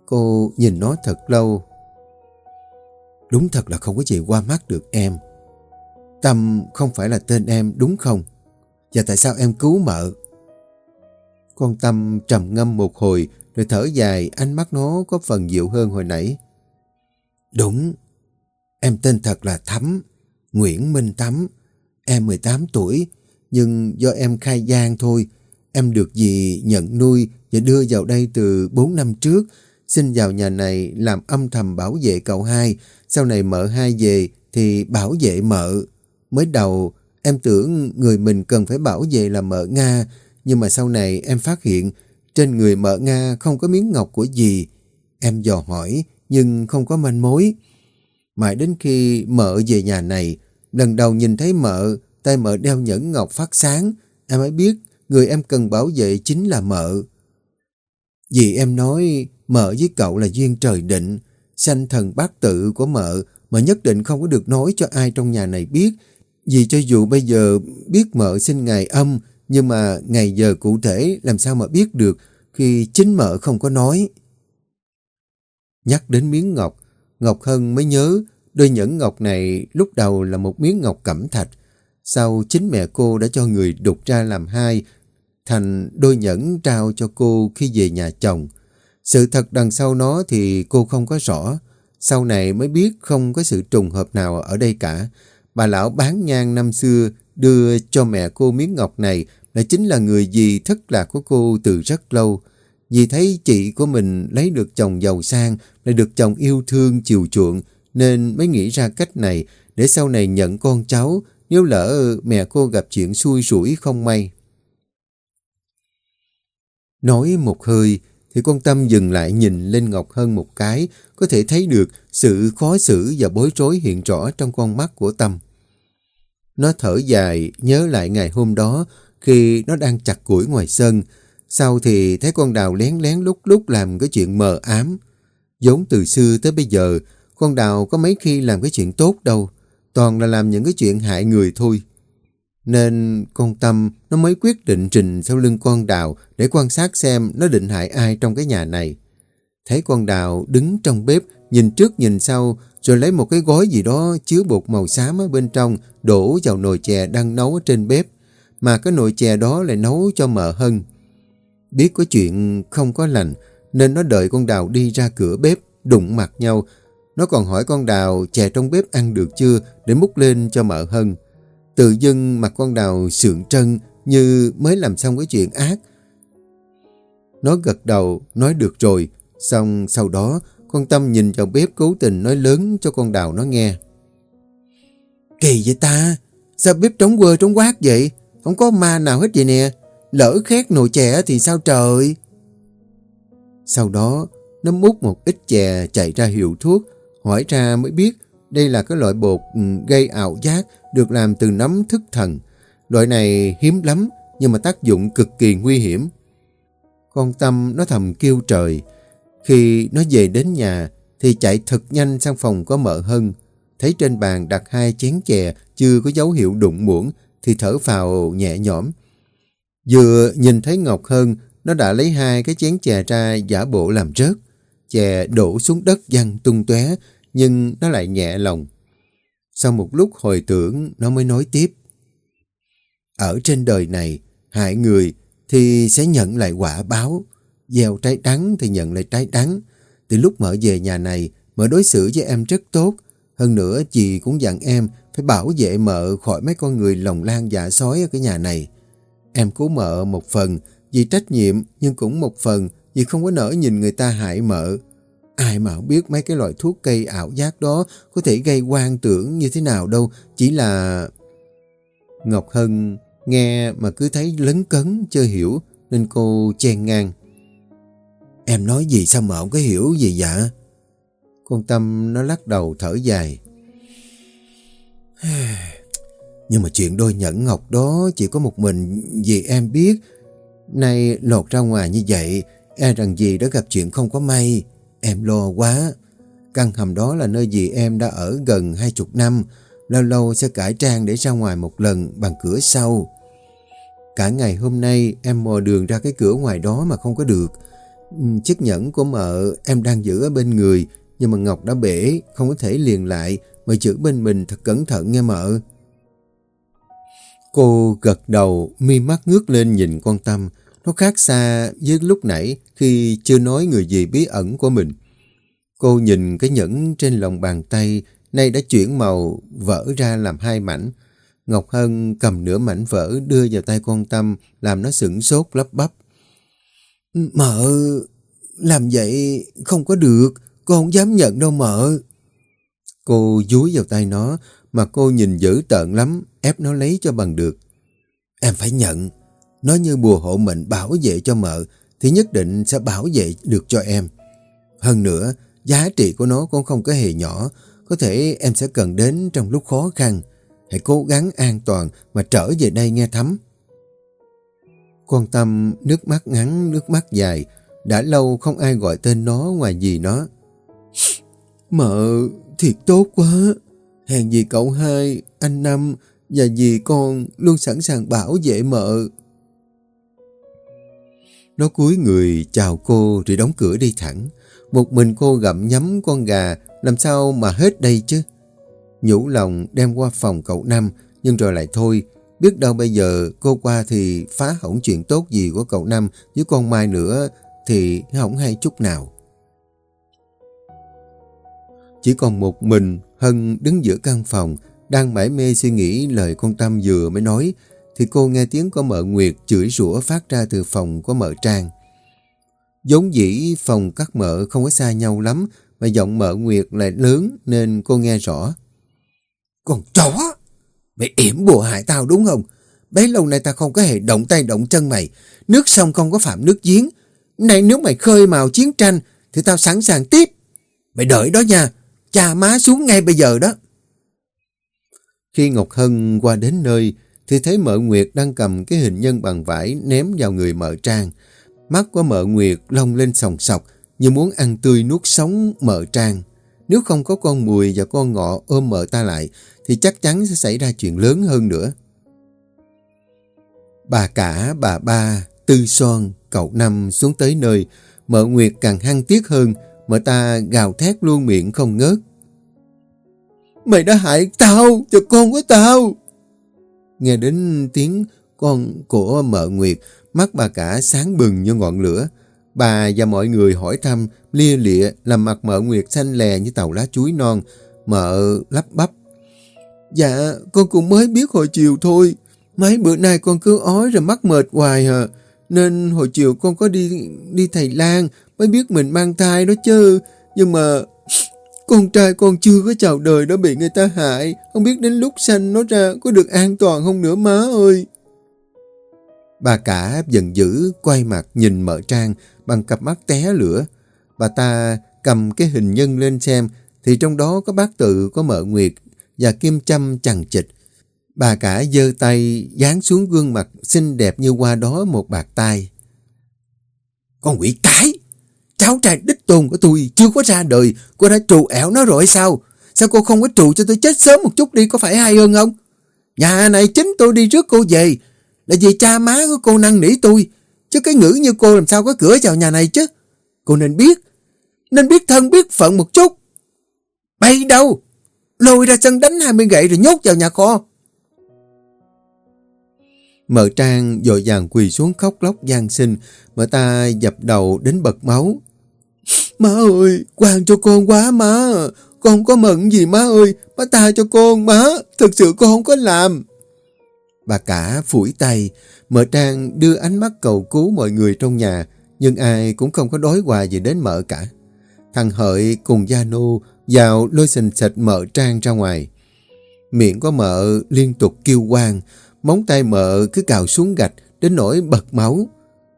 Cô nhìn nó thật lâu. Đúng thật là không có gì qua mắt được em. Tâm không phải là tên em đúng không? Và tại sao em cứu mợ? Con Tâm trầm ngâm một hồi rồi thở dài ánh mắt nó có phần dịu hơn hồi nãy. Đúng, em tên thật là Thắm, Nguyễn Minh Thắm. Em 18 tuổi, nhưng do em khai gian thôi. Em được dì nhận nuôi và đưa vào đây từ 4 năm trước. Xin vào nhà này làm âm thầm bảo vệ cậu hai. Sau này mợ hai về thì bảo vệ mợ. Mới đầu em tưởng người mình cần phải bảo vệ là mợ Nga nhưng mà sau này em phát hiện trên người mợ Nga không có miếng ngọc của gì. Em dò hỏi, nhưng không có manh mối. Mãi đến khi mợ về nhà này, lần đầu nhìn thấy mợ, tay mợ đeo nhẫn ngọc phát sáng, em mới biết người em cần bảo vệ chính là mợ. Vì em nói mợ với cậu là duyên trời định, sanh thần bát tự của mợ mà nhất định không có được nói cho ai trong nhà này biết. Vì cho dù bây giờ biết mợ sinh ngày âm, nhưng mà ngày giờ cụ thể làm sao mà biết được khi chính mợ không có nói. Nhắc đến miếng ngọc, Ngọc Hân mới nhớ đôi nhẫn ngọc này lúc đầu là một miếng ngọc cẩm thạch. Sau chính mẹ cô đã cho người đục ra làm hai, thành đôi nhẫn trao cho cô khi về nhà chồng. Sự thật đằng sau nó thì cô không có rõ. Sau này mới biết không có sự trùng hợp nào ở đây cả. Bà lão bán nhang năm xưa đưa cho mẹ cô miếng ngọc này là chính là người dì thất lạc của cô từ rất lâu. Vì thấy chị của mình lấy được chồng giàu sang, lại được chồng yêu thương, chiều chuộng, nên mới nghĩ ra cách này để sau này nhận con cháu nếu lỡ mẹ cô gặp chuyện xui rủi không may. Nói một hơi thì con Tâm dừng lại nhìn lên Ngọc Hân một cái, có thể thấy được sự khó xử và bối rối hiện rõ trong con mắt của Tâm. Nó thở dài, nhớ lại ngày hôm đó khi nó đang chặt củi ngoài sân, sau thì thấy con đào lén lén lúc lúc làm cái chuyện mờ ám. Giống từ xưa tới bây giờ, con đào có mấy khi làm cái chuyện tốt đâu, toàn là làm những cái chuyện hại người thôi. Nên con Tâm nó mới quyết định trình sau lưng con đào để quan sát xem nó định hại ai trong cái nhà này. Thấy con đào đứng trong bếp, nhìn trước nhìn sau, rồi lấy một cái gói gì đó chứa bột màu xám ở bên trong, đổ vào nồi chè đang nấu ở trên bếp. Mà cái nồi chè đó lại nấu cho mợ hơn Biết có chuyện không có lành, nên nó đợi con đào đi ra cửa bếp, đụng mặt nhau. Nó còn hỏi con đào chè trong bếp ăn được chưa để múc lên cho mợ hơn Tự dưng mặt con đào sượng trân như mới làm xong cái chuyện ác. Nó gật đầu, nói được rồi. Xong sau đó, con Tâm nhìn vào bếp cố tình nói lớn cho con đào nó nghe. Kỳ vậy ta? Sao bếp trống quơ trống quát vậy? Không có ma nào hết vậy nè. Lỡ khét nồi chè thì sao trời? Sau đó, nó múc một ít chè chạy ra hiệu thuốc, hỏi ra mới biết đây là cái loại bột ừ, gây ảo giác được làm từ nấm thức thần. Loại này hiếm lắm, nhưng mà tác dụng cực kỳ nguy hiểm. Con Tâm nó thầm kêu trời. Khi nó về đến nhà, thì chạy thật nhanh sang phòng có mợ hân. Thấy trên bàn đặt hai chén chè, chưa có dấu hiệu đụng muỗng, thì thở phào nhẹ nhõm. Vừa nhìn thấy Ngọc Hân, nó đã lấy hai cái chén chè ra giả bộ làm rớt. Chè đổ xuống đất văng tung tóe, nhưng nó lại nhẹ lòng. Sau một lúc hồi tưởng, nó mới nói tiếp. Ở trên đời này, hại người thì sẽ nhận lại quả báo. Gieo trái đắng thì nhận lại trái đắng. Từ lúc mở về nhà này, mở đối xử với em rất tốt. Hơn nữa, chị cũng dặn em phải bảo vệ mợ khỏi mấy con người lòng lan dạ sói ở cái nhà này. Em cứu mợ một phần vì trách nhiệm, nhưng cũng một phần vì không có nỡ nhìn người ta hại mợ. Ai mà không biết mấy cái loại thuốc cây ảo giác đó có thể gây quan tưởng như thế nào đâu, chỉ là... Ngọc Hân nghe mà cứ thấy lấn cấn, chưa hiểu, nên cô chen ngang. Em nói gì sao mà không có hiểu gì dạ? Con Tâm nó lắc đầu thở dài. Nhưng mà chuyện đôi nhẫn ngọc đó chỉ có một mình dì em biết. Nay lột ra ngoài như vậy, e rằng dì đã gặp chuyện không có may. Em lo quá. Căn hầm đó là nơi dì em đã ở gần hai chục năm. Lâu lâu sẽ cải trang để ra ngoài một lần bằng cửa sau. Cả ngày hôm nay em mò đường ra cái cửa ngoài đó mà không có được. Ừ, chiếc nhẫn của mợ em đang giữ ở bên người nhưng mà Ngọc đã bể, không có thể liền lại mà giữ bên mình thật cẩn thận nghe mợ. Cô gật đầu, mi mắt ngước lên nhìn con Tâm. Nó khác xa với lúc nãy khi chưa nói người gì bí ẩn của mình. Cô nhìn cái nhẫn trên lòng bàn tay, nay đã chuyển màu, vỡ ra làm hai mảnh. Ngọc Hân cầm nửa mảnh vỡ đưa vào tay con Tâm, làm nó sửng sốt lấp bắp. Mợ, làm vậy không có được, con không dám nhận đâu mợ. Cô dúi vào tay nó, mà cô nhìn dữ tợn lắm, ép nó lấy cho bằng được. Em phải nhận, nó như bùa hộ mệnh bảo vệ cho mợ, thì nhất định sẽ bảo vệ được cho em. Hơn nữa, giá trị của nó cũng không có hề nhỏ, có thể em sẽ cần đến trong lúc khó khăn. Hãy cố gắng an toàn mà trở về đây nghe thắm. Quan Tâm nước mắt ngắn, nước mắt dài, đã lâu không ai gọi tên nó ngoài gì nó. Mợ, thiệt tốt quá. Hèn gì cậu hai, anh Năm và dì con luôn sẵn sàng bảo vệ mợ. Nó cúi người chào cô rồi đóng cửa đi thẳng. Một mình cô gặm nhắm con gà, làm sao mà hết đây chứ? Nhủ lòng đem qua phòng cậu Năm, nhưng rồi lại thôi. Biết đâu bây giờ cô qua thì phá hỏng chuyện tốt gì của cậu Năm với con Mai nữa thì không hay chút nào. Chỉ còn một mình Hân đứng giữa căn phòng, đang mải mê suy nghĩ lời con Tâm vừa mới nói, thì cô nghe tiếng của mợ Nguyệt chửi rủa phát ra từ phòng của mợ Trang. Giống dĩ phòng các mợ không có xa nhau lắm, mà giọng mợ Nguyệt lại lớn nên cô nghe rõ. Còn chó! Mày yểm bùa hại tao đúng không? Bấy lâu nay tao không có hề động tay động chân mày. Nước sông không có phạm nước giếng. Này nếu mày khơi mào chiến tranh thì tao sẵn sàng tiếp. Mày đợi đó nha. Cha má xuống ngay bây giờ đó. Khi Ngọc Hân qua đến nơi thì thấy mợ Nguyệt đang cầm cái hình nhân bằng vải ném vào người mợ Trang. Mắt của mợ Nguyệt long lên sòng sọc như muốn ăn tươi nuốt sống mợ Trang. Nếu không có con mùi và con ngọ ôm mợ ta lại thì chắc chắn sẽ xảy ra chuyện lớn hơn nữa. Bà cả, bà ba, tư son, cậu năm xuống tới nơi, mợ Nguyệt càng hăng tiếc hơn, mợ ta gào thét luôn miệng không ngớt. Mày đã hại tao, cho con của tao. Nghe đến tiếng con của mợ Nguyệt, mắt bà cả sáng bừng như ngọn lửa. Bà và mọi người hỏi thăm, lia lịa, làm mặt mợ Nguyệt xanh lè như tàu lá chuối non. Mợ lắp bắp. Dạ, con cũng mới biết hồi chiều thôi. Mấy bữa nay con cứ ói rồi mắc mệt hoài hả. Nên hồi chiều con có đi đi thầy lang mới biết mình mang thai đó chứ. Nhưng mà con trai con chưa có chào đời đã bị người ta hại. Không biết đến lúc sanh nó ra có được an toàn không nữa, má ơi. Bà cả giận dữ, quay mặt nhìn mở trang, bằng cặp mắt té lửa. Bà ta cầm cái hình nhân lên xem, thì trong đó có bát tự, có mợ nguyệt và kim châm chằng chịch. Bà cả giơ tay dán xuống gương mặt xinh đẹp như qua đó một bạc tay. Con quỷ cái! Cháu trai đích tôn của tôi chưa có ra đời, cô đã trù ẻo nó rồi sao? Sao cô không có trù cho tôi chết sớm một chút đi, có phải hay hơn không? Nhà này chính tôi đi trước cô về, là vì cha má của cô năn nỉ tôi, chứ cái ngữ như cô làm sao có cửa vào nhà này chứ? Cô nên biết, nên biết thân biết phận một chút. Bay đâu? Lôi ra sân đánh 20 gậy rồi nhốt vào nhà kho. Mợ Trang dội vàng quỳ xuống khóc lóc gian sinh, mợ ta dập đầu đến bật máu. Má ơi, quan cho con quá má, con có mận gì má ơi, má tha cho con má, thật sự con không có làm. Bà cả phủi tay, mợ Trang đưa ánh mắt cầu cứu mọi người trong nhà, nhưng ai cũng không có đối quà gì đến mợ cả. Thằng Hợi cùng Gia Nô vào lôi sình sạch mợ Trang ra ngoài. Miệng có mợ liên tục kêu quang móng tay mợ cứ cào xuống gạch đến nỗi bật máu.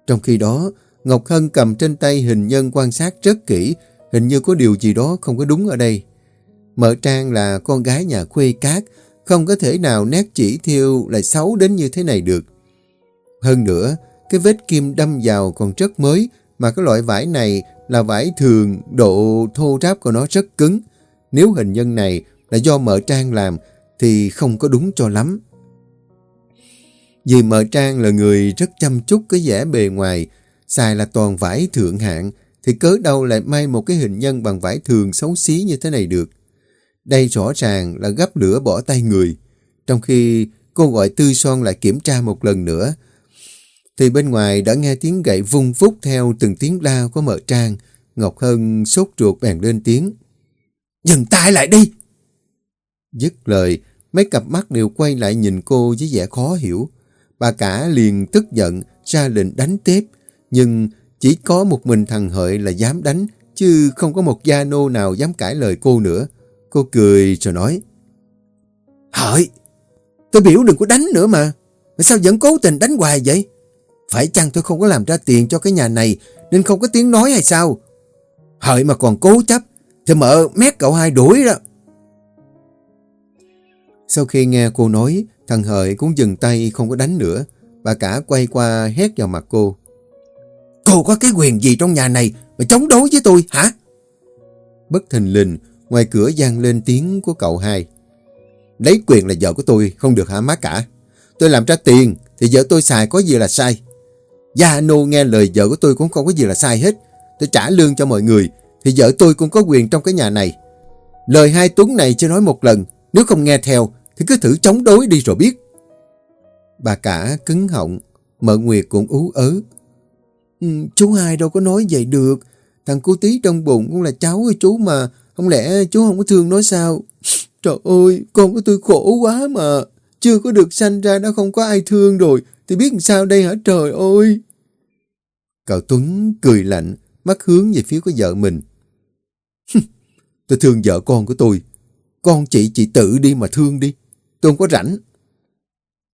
Trong khi đó, Ngọc Hân cầm trên tay hình nhân quan sát rất kỹ, hình như có điều gì đó không có đúng ở đây. Mợ Trang là con gái nhà khuê cát, không có thể nào nét chỉ thiêu lại xấu đến như thế này được. Hơn nữa, cái vết kim đâm vào còn rất mới, mà cái loại vải này là vải thường, độ thô ráp của nó rất cứng. Nếu hình nhân này là do mợ Trang làm thì không có đúng cho lắm. Vì mợ Trang là người rất chăm chút cái vẻ bề ngoài, xài là toàn vải thượng hạng, thì cớ đâu lại may một cái hình nhân bằng vải thường xấu xí như thế này được. Đây rõ ràng là gấp lửa bỏ tay người. Trong khi cô gọi Tư Son lại kiểm tra một lần nữa, thì bên ngoài đã nghe tiếng gậy vung vút theo từng tiếng la của mợ Trang. Ngọc Hân sốt ruột bèn lên tiếng. Dừng tay lại đi! Dứt lời, mấy cặp mắt đều quay lại nhìn cô với vẻ khó hiểu. Bà cả liền tức giận, ra lệnh đánh tiếp. Nhưng chỉ có một mình thằng Hợi là dám đánh, chứ không có một gia nô nào dám cãi lời cô nữa. Cô cười rồi nói. Hợi, tôi biểu đừng có đánh nữa mà. Mà sao vẫn cố tình đánh hoài vậy? Phải chăng tôi không có làm ra tiền cho cái nhà này nên không có tiếng nói hay sao? Hợi mà còn cố chấp, thì mở mét cậu hai đuổi đó. Sau khi nghe cô nói, thằng Hợi cũng dừng tay không có đánh nữa. Bà cả quay qua hét vào mặt cô. Cô có cái quyền gì trong nhà này mà chống đối với tôi hả? Bất thình lình, ngoài cửa gian lên tiếng của cậu hai. Lấy quyền là vợ của tôi, không được hả má cả. Tôi làm ra tiền, thì vợ tôi xài có gì là sai. Gia nô nghe lời vợ của tôi cũng không có gì là sai hết. Tôi trả lương cho mọi người, thì vợ tôi cũng có quyền trong cái nhà này. Lời hai Tuấn này chưa nói một lần, nếu không nghe theo, thì cứ thử chống đối đi rồi biết. Bà cả cứng họng, mợ Nguyệt cũng ú ớ. Ừ, chú hai đâu có nói vậy được. Thằng cô tí trong bụng cũng là cháu của chú mà. Không lẽ chú không có thương nó sao? Trời ơi, con của tôi khổ quá mà. Chưa có được sanh ra đã không có ai thương rồi. Thì biết làm sao đây hả trời ơi. Cậu Tuấn cười lạnh, mắt hướng về phía của vợ mình. tôi thương vợ con của tôi. Con chị chị tự đi mà thương đi. Tôi không có rảnh.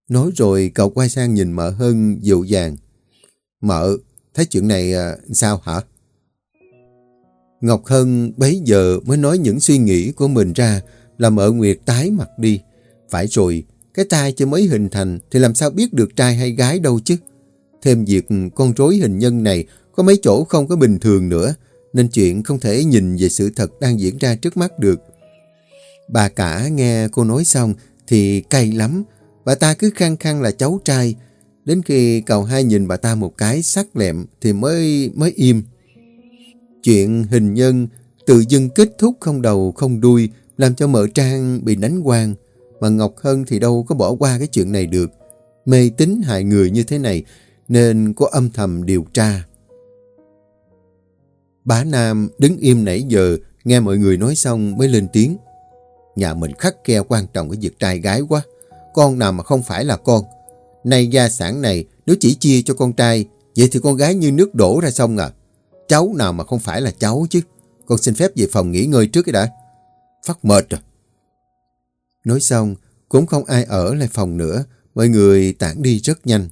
Nói rồi cậu quay sang nhìn mợ hơn dịu dàng. Mợ, thấy chuyện này à, sao hả? Ngọc Hân bấy giờ mới nói những suy nghĩ của mình ra là ở Nguyệt tái mặt đi. Phải rồi, cái tai chưa mới hình thành thì làm sao biết được trai hay gái đâu chứ. Thêm việc con rối hình nhân này có mấy chỗ không có bình thường nữa nên chuyện không thể nhìn về sự thật đang diễn ra trước mắt được. Bà cả nghe cô nói xong thì cay lắm. Bà ta cứ khăng khăng là cháu trai. Đến khi cậu hai nhìn bà ta một cái sắc lẹm thì mới mới im. Chuyện hình nhân tự dưng kết thúc không đầu không đuôi, làm cho mợ Trang bị đánh quang, Mà Ngọc Hân thì đâu có bỏ qua cái chuyện này được. Mê tính hại người như thế này nên có âm thầm điều tra. Bá Nam đứng im nãy giờ, nghe mọi người nói xong mới lên tiếng. Nhà mình khắc khe quan trọng cái việc trai gái quá. Con nào mà không phải là con. Nay gia sản này nếu chỉ chia cho con trai, vậy thì con gái như nước đổ ra sông à. Cháu nào mà không phải là cháu chứ. Con xin phép về phòng nghỉ ngơi trước cái đã. Phát mệt rồi. Nói xong, cũng không ai ở lại phòng nữa. Mọi người tản đi rất nhanh.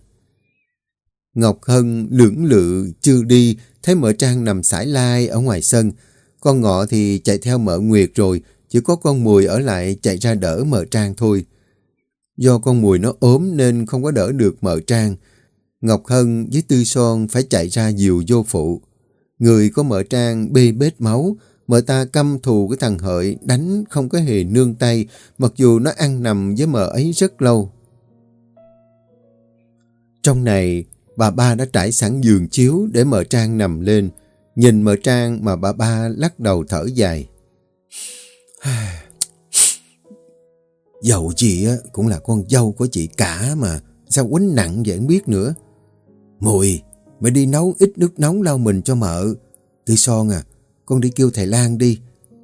Ngọc Hân lưỡng lự chưa đi, thấy mợ Trang nằm sải lai ở ngoài sân. Con ngọ thì chạy theo mợ Nguyệt rồi, chỉ có con mùi ở lại chạy ra đỡ mợ Trang thôi. Do con mùi nó ốm nên không có đỡ được mở Trang. Ngọc Hân với Tư Son phải chạy ra dìu vô phụ. Người có mở Trang bê bết máu, mợ ta căm thù cái thằng Hợi đánh không có hề nương tay mặc dù nó ăn nằm với mợ ấy rất lâu. Trong này, bà ba đã trải sẵn giường chiếu để mợ Trang nằm lên. Nhìn mợ Trang mà bà ba lắc đầu thở dài. Dậu chị cũng là con dâu của chị cả mà. Sao quánh nặng vậy không biết nữa. Mùi, mày đi nấu ít nước nóng lau mình cho mợ. Tư son à, con đi kêu thầy Lan đi.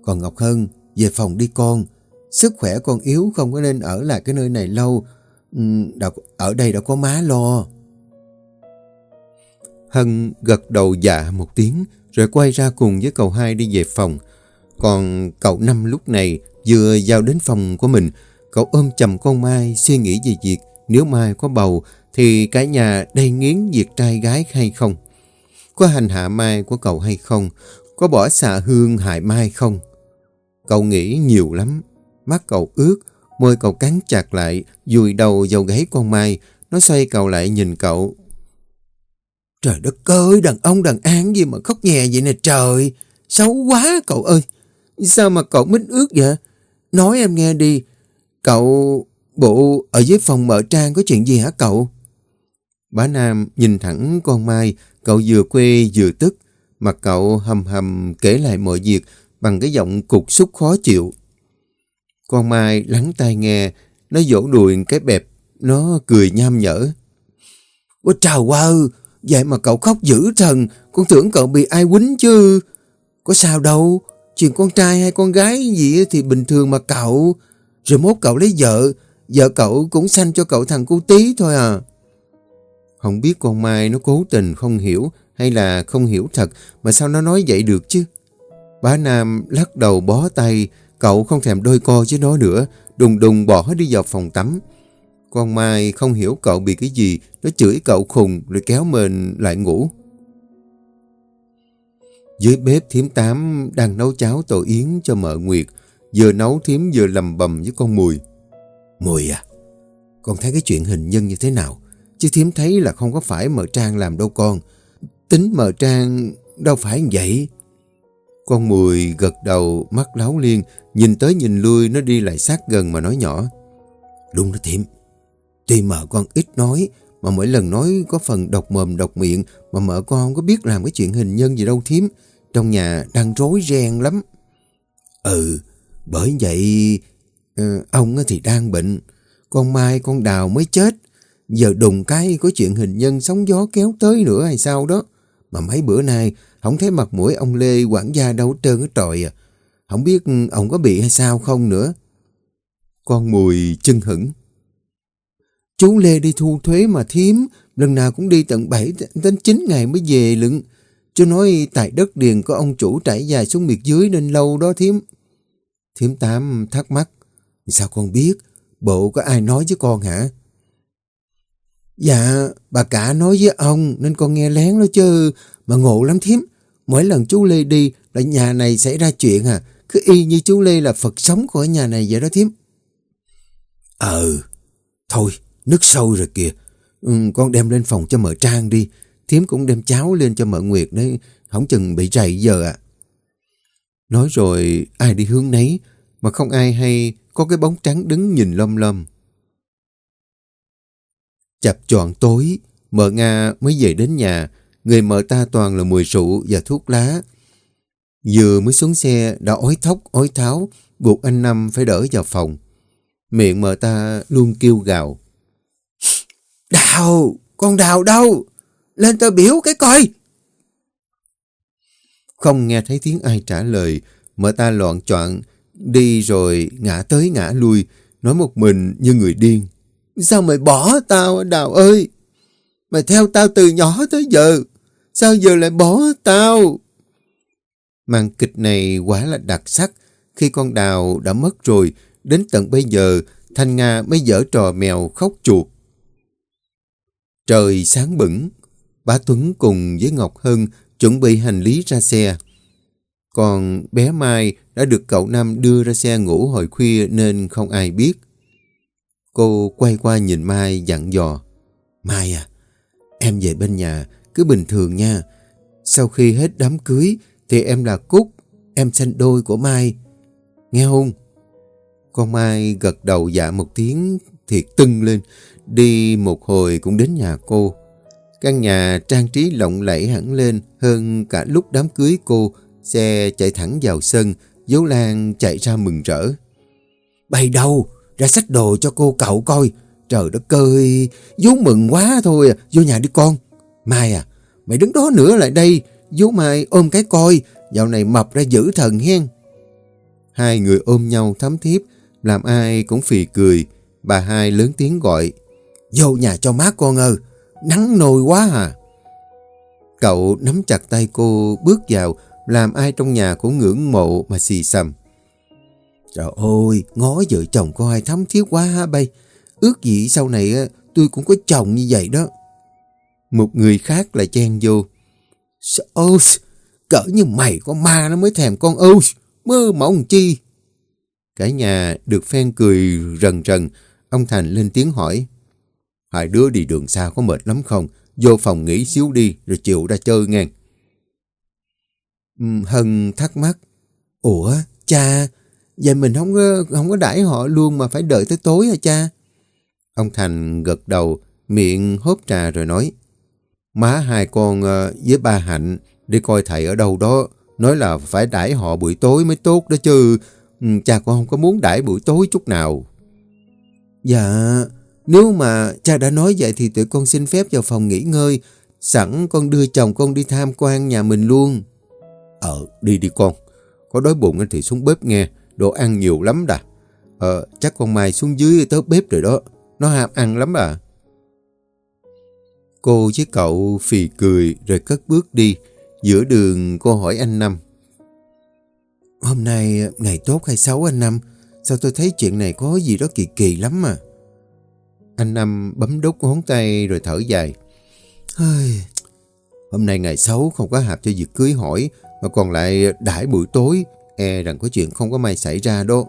Còn Ngọc Hân, về phòng đi con. Sức khỏe con yếu không có nên ở lại cái nơi này lâu. Ừ, đã ở đây đã có má lo. Hân gật đầu dạ một tiếng rồi quay ra cùng với cậu hai đi về phòng. Còn cậu Năm lúc này vừa vào đến phòng của mình, cậu ôm chầm con Mai suy nghĩ về việc nếu Mai có bầu thì cả nhà đây nghiến việc trai gái hay không? Có hành hạ Mai của cậu hay không? Có bỏ xạ hương hại Mai không? Cậu nghĩ nhiều lắm. Mắt cậu ướt, môi cậu cắn chặt lại, dùi đầu vào gáy con Mai. Nó xoay cậu lại nhìn cậu. Trời đất ơi, đàn ông đàn án gì mà khóc nhè vậy nè trời. Xấu quá cậu ơi. Sao mà cậu mít ướt vậy? Nói em nghe đi. Cậu... Bộ ở dưới phòng mở trang có chuyện gì hả cậu? Bá Nam nhìn thẳng con Mai, cậu vừa quê vừa tức. Mặt cậu hầm hầm kể lại mọi việc bằng cái giọng cục xúc khó chịu. Con Mai lắng tai nghe, nó vỗ đùi cái bẹp, nó cười nham nhở. Ôi trời ơi, vậy mà cậu khóc dữ thần, con tưởng cậu bị ai quýnh chứ. Có sao đâu, chuyện con trai hay con gái gì thì bình thường mà cậu. Rồi mốt cậu lấy vợ, vợ cậu cũng sanh cho cậu thằng cu tí thôi à. Không biết con Mai nó cố tình không hiểu hay là không hiểu thật mà sao nó nói vậy được chứ. Bá Nam lắc đầu bó tay, cậu không thèm đôi co với nó nữa, đùng đùng bỏ đi vào phòng tắm. Con Mai không hiểu cậu bị cái gì, nó chửi cậu khùng rồi kéo mình lại ngủ. Dưới bếp thiếm tám đang nấu cháo tổ yến cho mợ Nguyệt, vừa nấu thiếm vừa lầm bầm với con Mùi. Mùi à, con thấy cái chuyện hình nhân như thế nào? Chứ thiếm thấy là không có phải mờ Trang làm đâu con. Tính mờ Trang đâu phải vậy. Con Mùi gật đầu, mắt láo liên, nhìn tới nhìn lui nó đi lại sát gần mà nói nhỏ. Đúng đó thiếm. Tuy mờ con ít nói, mà mỗi lần nói có phần độc mồm độc miệng mà mợ con không có biết làm cái chuyện hình nhân gì đâu thiếm. Trong nhà đang rối ren lắm. Ừ, bởi vậy ờ, ông thì đang bệnh. Con Mai con Đào mới chết. Giờ đùng cái có chuyện hình nhân sóng gió kéo tới nữa hay sao đó. Mà mấy bữa nay không thấy mặt mũi ông Lê quản gia đâu trơn hết trọi à. Không biết ông có bị hay sao không nữa. Con mùi chân hững. Chú Lê đi thu thuế mà thiếm, lần nào cũng đi tận 7 đến 9 ngày mới về lận. Chú nói tại đất điền có ông chủ trải dài xuống miệt dưới nên lâu đó thiếm. Thiếm Tám thắc mắc. Sao con biết? Bộ có ai nói với con hả? Dạ, bà cả nói với ông nên con nghe lén đó chứ. Mà ngộ lắm thiếm. Mỗi lần chú Lê đi là nhà này xảy ra chuyện à. Cứ y như chú Lê là Phật sống của nhà này vậy đó thiếm. Ờ, thôi, nước sâu rồi kìa. Ừ, con đem lên phòng cho mợ Trang đi. Thiếm cũng đem cháo lên cho mợ Nguyệt đấy. Không chừng bị rầy giờ à. Nói rồi ai đi hướng nấy mà không ai hay có cái bóng trắng đứng nhìn lom lom. Chập trọn tối, mợ Nga mới về đến nhà, người mợ ta toàn là mùi rượu và thuốc lá. Vừa mới xuống xe đã ói thóc, ói tháo, buộc anh Năm phải đỡ vào phòng. Miệng mợ ta luôn kêu gào. Đào, con đào đâu? Lên tờ biểu cái coi. Không nghe thấy tiếng ai trả lời, mợ ta loạn choạng đi rồi ngã tới ngã lui, nói một mình như người điên. Sao mày bỏ tao Đào ơi? Mày theo tao từ nhỏ tới giờ. Sao giờ lại bỏ tao? Màn kịch này quá là đặc sắc. Khi con Đào đã mất rồi, đến tận bây giờ, Thanh Nga mới dở trò mèo khóc chuột. Trời sáng bửng, bá Tuấn cùng với Ngọc Hân chuẩn bị hành lý ra xe. Còn bé Mai đã được cậu Nam đưa ra xe ngủ hồi khuya nên không ai biết. Cô quay qua nhìn Mai dặn dò. Mai à, em về bên nhà cứ bình thường nha. Sau khi hết đám cưới thì em là Cúc, em sinh đôi của Mai. Nghe không? Con Mai gật đầu dạ một tiếng thiệt tưng lên. Đi một hồi cũng đến nhà cô. Căn nhà trang trí lộng lẫy hẳn lên hơn cả lúc đám cưới cô. Xe chạy thẳng vào sân, dấu Lan chạy ra mừng rỡ. Bay đâu? Ra xách đồ cho cô cậu coi. Trời đất ơi, Vú mừng quá thôi à. Vô nhà đi con. Mai à, mày đứng đó nữa lại đây. Vú Mai ôm cái coi. Dạo này mập ra giữ thần hen. Hai người ôm nhau thấm thiếp. Làm ai cũng phì cười. Bà hai lớn tiếng gọi. Vô nhà cho má con ơi. Nắng nồi quá à. Cậu nắm chặt tay cô bước vào. Làm ai trong nhà cũng ngưỡng mộ mà xì xầm. Trời ơi, ngó vợ chồng có ai thấm thiết quá ha bay. Ước gì sau này tôi cũng có chồng như vậy đó. Một người khác lại chen vô. Ôi, cỡ như mày có ma nó mới thèm con ơi, mơ mộng chi. Cả nhà được phen cười rần rần, ông Thành lên tiếng hỏi. Hai đứa đi đường xa có mệt lắm không? Vô phòng nghỉ xíu đi rồi chiều ra chơi ngang. Hân thắc mắc. Ủa, cha, Vậy mình không có, không có đãi họ luôn mà phải đợi tới tối hả cha? Ông Thành gật đầu, miệng hốp trà rồi nói. Má hai con ờ, với ba Hạnh đi coi thầy ở đâu đó. Nói là phải đãi họ buổi tối mới tốt đó chứ. Cha con không có muốn đãi buổi tối chút nào. Dạ, nếu mà cha đã nói vậy thì tụi con xin phép vào phòng nghỉ ngơi. Sẵn con đưa chồng con đi tham quan nhà mình luôn. Ờ, đi đi con. Có đói bụng thì xuống bếp nghe. Đồ ăn nhiều lắm đà. Ờ, chắc con Mai xuống dưới tới bếp rồi đó. Nó ham ăn lắm à. Cô với cậu phì cười rồi cất bước đi. Giữa đường cô hỏi anh Năm. Hôm nay ngày tốt hay xấu anh Năm? Sao tôi thấy chuyện này có gì đó kỳ kỳ lắm mà. Anh Năm bấm đúc ngón tay rồi thở dài. Hôm nay ngày xấu không có hạp cho việc cưới hỏi mà còn lại đãi buổi tối e rằng có chuyện không có may xảy ra đó.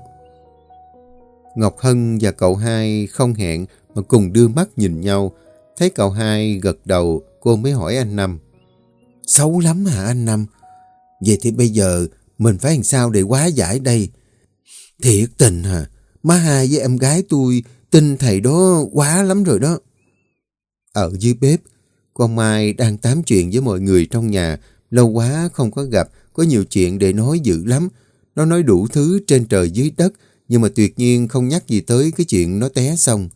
Ngọc Hân và cậu hai không hẹn mà cùng đưa mắt nhìn nhau. Thấy cậu hai gật đầu, cô mới hỏi anh Năm. Xấu lắm hả anh Năm? Vậy thì bây giờ mình phải làm sao để quá giải đây? Thiệt tình hả? Má hai với em gái tôi tin thầy đó quá lắm rồi đó. Ở dưới bếp, con Mai đang tám chuyện với mọi người trong nhà. Lâu quá không có gặp, có nhiều chuyện để nói dữ lắm. Nó nói đủ thứ trên trời dưới đất, nhưng mà tuyệt nhiên không nhắc gì tới cái chuyện nó té xong.